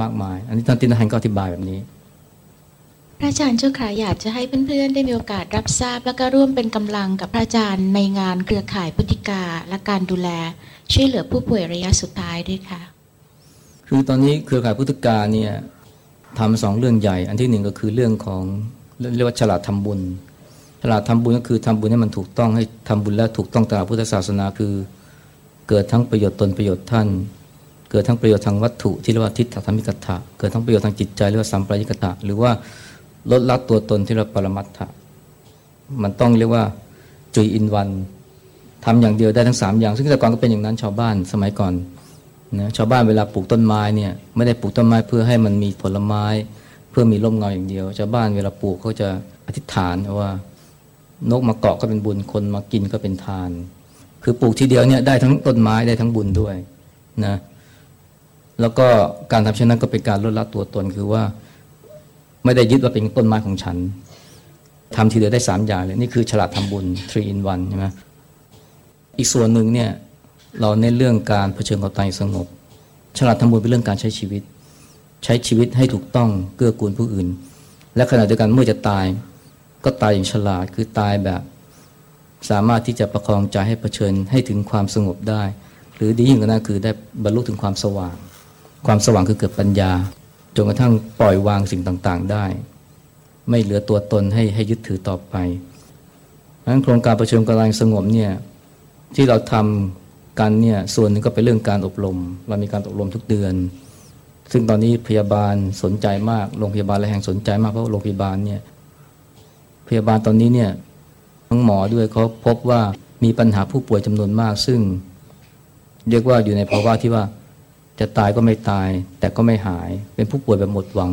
มากมาย อันนี้ท่านตินหันก็อธิบายแบบนี้ พระอาจารย์เจ้าขาอยากจะให้เพื่อนๆ ได้มีโอกาสรับทราบ แล้วก็ร่วมเป็นกำลังกับพระอาจารย์ในงานเครือข่ายพุทธิกาและการดูแล ช่วยเหลือผู้ป่วยระยะสุดท้ายด้วยค่ะ คือตอนนี้เครือข่ายพุทธิกาเนี่ยทำสองเรื่องใหญ่ อันที่หนึ่งก็คือเรื่องของเรียกว่าฉลาดทำบุญ ฉลาดทำบุญก็คือทำบุญให้มันถูกต้องให้ทำบุญแล้วถูกต้องตามพุทธศาสนาคือ เกิดทั้งประโยชน์ตนประโยชน์ท่าน เกิดทั้งประโยชน์ทางวัตถุที่เรียกว่าทิฏฐธรรมิกถะเกิดทั้งประโยชน์ทางจิตใจเรียกว่าสัมปรายกถะหรือว่า ลดละตัวตนที่เราปรมัตถะมันต้องเรียกว่าจุยอินวันทำอย่างเดียวได้ทั้งสามอย่าง ซึ่งแต่ก่อนก็เป็นอย่างนั้นชาวบ้านสมัยก่อนนะชาวบ้านเวลาปลูกต้นไม้เนี่ยไม่ได้ปลูกต้นไม้เพื่อให้มันมีผลไม้ เพื่อมีร่มเงาอย่างเดียว ชาวบ้านเวลาปลูกเขาจะอธิษฐานว่านกมาเกาะก็เป็นบุญคนมากินก็เป็นทาน คือปลูกทีเดียวเนี่ยได้ทั้งต้นไม้ได้ทั้งบุญด้วยนะแล้วก็การทำเช่นนั้นก็เป็นการลดละตัวตนคือว่า ไม่ได้ยึดว่าเป็นต้นไม้ของฉันทำทีเดียวได้สามอย่างเลย นี่คือฉลาดทำบุญ three in one ใช่ไหมอีกส่วนหนึ่งเนี่ยเราเน้นเรื่องการเผชิญกับตายสงบ ฉลาดทำบุญเป็นเรื่องการใช้ชีวิต ใช้ชีวิตให้ถูกต้องเกื้อกูลผู้อื่น และขณะเดียวกันเมื่อจะตาย ก็ตายอย่างฉลาดคือตายแบบ สามารถที่จะประคองใจให้เผชิญให้ถึงความสงบได้ หรือดียิ่งกว่านั้นคือได้บรรลุถึงความสว่าง ความสว่างคือเกิดปัญญา จนกระทั่งปล่อยวางสิ่งต่างๆ ได้ ไม่เหลือตัวตนให้ให้ยึดถือต่อไปเพราะฉะนั้นโครงการประชุมกำลังสงบเนี่ยที่เราทำกันเนี่ยส่วนหนึ่งก็เป็นเรื่องการอบรม เรามีการอบรมทุกเดือน ซึ่งตอนนี้พยาบาลสนใจมากโรงพยาบาลหลายแห่งสนใจมากเพราะโรงพยาบาลเนี่ยพยาบาลตอนนี้เนี่ยทั้งหมอด้วยเขาพบว่ามีปัญหาผู้ป่วยจำนวนมาก ซึ่ง เรียกว่าอยู่ในภาวะที่ว่า จะตายก็ไม่ตาย แต่ก็ไม่หาย เป็นผู้ป่วยแบบหมดหวัง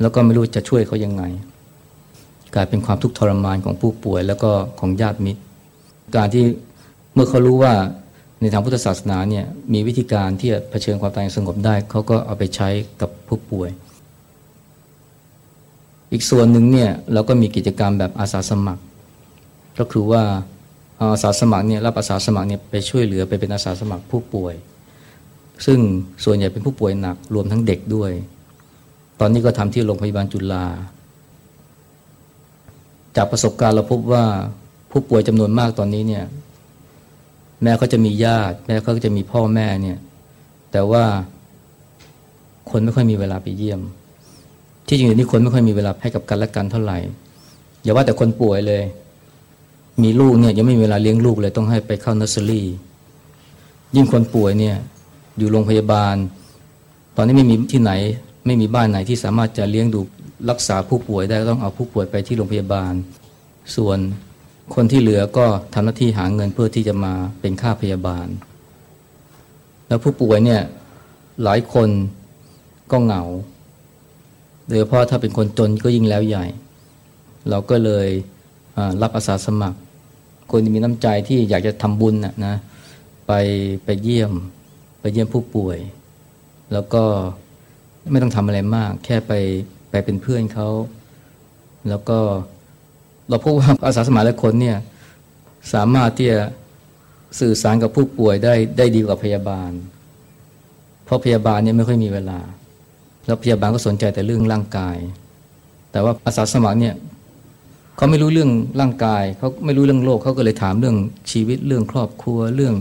แล้วก็ไม่รู้จะช่วยเขายังไง กลายเป็นความทุกข์ทรมานของผู้ป่วยแล้วก็ของญาติมิตร การที่เมื่อเขารู้ว่าในทางพุทธศาสนาเนี่ยมีวิธีการที่จะเผชิญความตายอย่างสงบได้ เขาก็เอาไปใช้กับผู้ป่วย อีกส่วนหนึ่งเนี่ยเราก็มีกิจกรรมแบบอาสาสมัคร ก็คือว่าอาสาสมัครเนี่ยรับอาสาสมัครเนี่ยไปช่วยเหลือไปเป็นอาสาสมัครผู้ป่วย ซึ่งส่วนใหญ่เป็นผู้ป่วยหนักรวมทั้งเด็กด้วย ตอนนี้ก็ทำที่โรงพยาบาลจุฬาจากประสบการณ์เราพบว่าผู้ป่วยจำนวนมากตอนนี้เนี่ยแม้เขาจะมีญาติ แม้เขาจะมีพ่อแม่เนี่ย แต่ว่าคนไม่ค่อยมีเวลาไปเยี่ยม ที่จริงนี่คนไม่ค่อยมีเวลาให้กับกันและกันเท่าไหร่ อย่าว่าแต่คนป่วยเลย มีลูกเนี่ยยังไม่มีเวลาเลี้ยงลูกเลยต้องให้ไปเข้าเนอร์เซอรี่ ยิ่งคนป่วยเนี่ย อยู่โรงพยาบาล ตอนนี้ไม่มีที่ไหน ไม่มีบ้านไหนที่สามารถจะเลี้ยงดูรักษาผู้ป่วยได้ต้องเอาผู้ป่วยไปที่โรงพยาบาล ส่วนคนที่เหลือก็ทำหน้าที่หาเงินเพื่อที่จะมาเป็นค่าพยาบาล แล้วผู้ป่วยเนี่ยหลายคนก็เหงา โดยเฉพาะถ้าเป็นคนจนก็ยิ่งแล้วใหญ่ เราก็เลยรับอาสาสมัคร คนที่มีน้ำใจที่อยากจะทำบุญนะนะไปไปเยี่ยม ไปเยี่ยมผู้ป่วย แล้วก็ไม่ต้องทำอะไรมาก แค่ไปไปเป็นเพื่อนเขาแล้วก็เราพบว่าอาสาสมัครหลายคนเนี่ยสามารถที่จะสื่อสารกับผู้ป่วยได้ได้ดีกว่าพยาบาล เพราะพยาบาลเนี่ยไม่ค่อยมีเวลา แล้วพยาบาลก็สนใจแต่เรื่องร่างกาย แต่ว่าอาสาสมัครเนี่ยเขาไม่รู้เรื่องร่างกายเขาไม่รู้เรื่องโลกเขาก็เลยถามเรื่องชีวิตเรื่องครอบครัวเรื่อง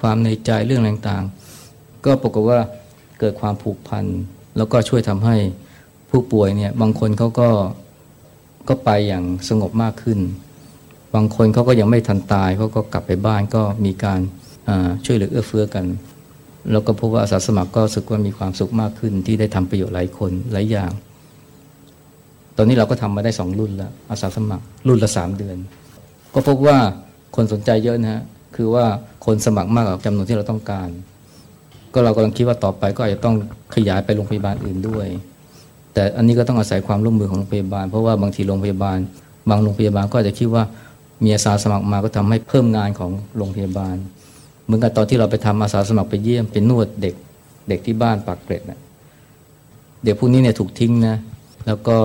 ความในใจเรื่องต่างๆ ก็ปรากฏว่าเกิดความผูกพันแล้วก็ช่วยทำให้ผู้ป่วยเนี่ยบางคนเขาก็ก็ไปอย่างสงบมากขึ้น บางคนเขาก็ยังไม่ทันตายเขาก็กลับไปบ้านก็มีการช่วยเหลือเอื้อเฟื้อกัน แล้วก็พบว่าอาสาสมัครก็รู้สึกว่ามีความสุขมากขึ้น ที่ได้ทำประโยชน์หลายคนหลายอย่าง ตอนนี้เราก็ทำมาได้สองรุ่นแล้วอาสาสมัคร รุ่นละสามเดือน ก็พบว่าคนสนใจเยอะนะฮะคือว่าคนสมัครมากกว่าจำนวนที่เราต้องการ ก็เรากำลังคิดว่าต่อไปก็อาจจะต้องขยายไปโรงพยาบาลอื่นด้วย แต่อันนี้ก็ต้องอาศัยความร่วมมือของโรงพยาบาล เพราะว่าบางทีโรงพยาบาล บางโรงพยาบาลก็อาจจะคิดว่ามีอาสาสมัครมาก็ทำให้เพิ่มงานของโรงพยาบาล เหมือนกับตอนที่เราไปทำอาสาสมัครไปเยี่ยมเป็นนวดเด็กเด็กที่บ้านปากเกร็ดนะเด็กพวกนี้เนี่ยถูกทิ้งนะ แล้วก็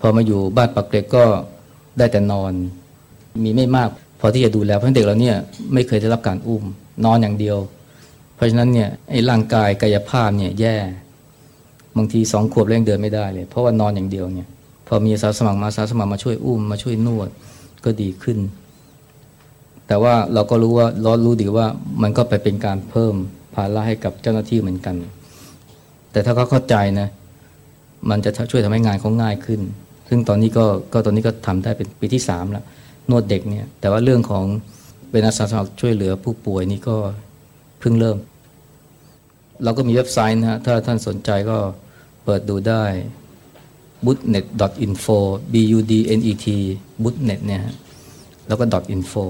พอมาอยู่บ้านปากเกร็ดก็ได้แต่นอน มีไม่มากพอที่จะดูแลเพราะเด็กเราเนี่ยไม่เคยได้รับการอุ้ม นอนอย่างเดียว ราะฉะนั้นเนี่ยไอ้ร่างกายกายภาพเนี่ยแย่ บางทีสองขวบเร่งเดินไม่ได้เลย เพราะว่านอนอย่างเดียวเนี่ย พอมีอาสาสมัครมาอาสาสมัครมาช่วยอุ้มมาช่วยนวดก็ดีขึ้น แต่ว่าเราก็รู้ว่าเรารู้ดีว่ามันก็ไปเป็นการเพิ่มภาระให้กับเจ้าหน้าที่เหมือนกัน แต่ถ้าเขาเข้าใจนะ มันจะช่วยทำให้งานเขาง่ายขึ้น ซึ่งตอนนี้ก็ก็ตอนนี้ก็ทำได้เป็นปีที่สามแล้วนวดเด็กเนี่ย แต่ว่าเรื่องของเป็นอาสาสมัครช่วยเหลือผู้ป่วยนี่ก็เพิ่งเริ่ม เราก็มีเว็บไซต์นะฮะ ถ้าท่านสนใจก็เปิดดูได้ budnet.info b u d n e t budnet เนี่ยแล้วก็ .info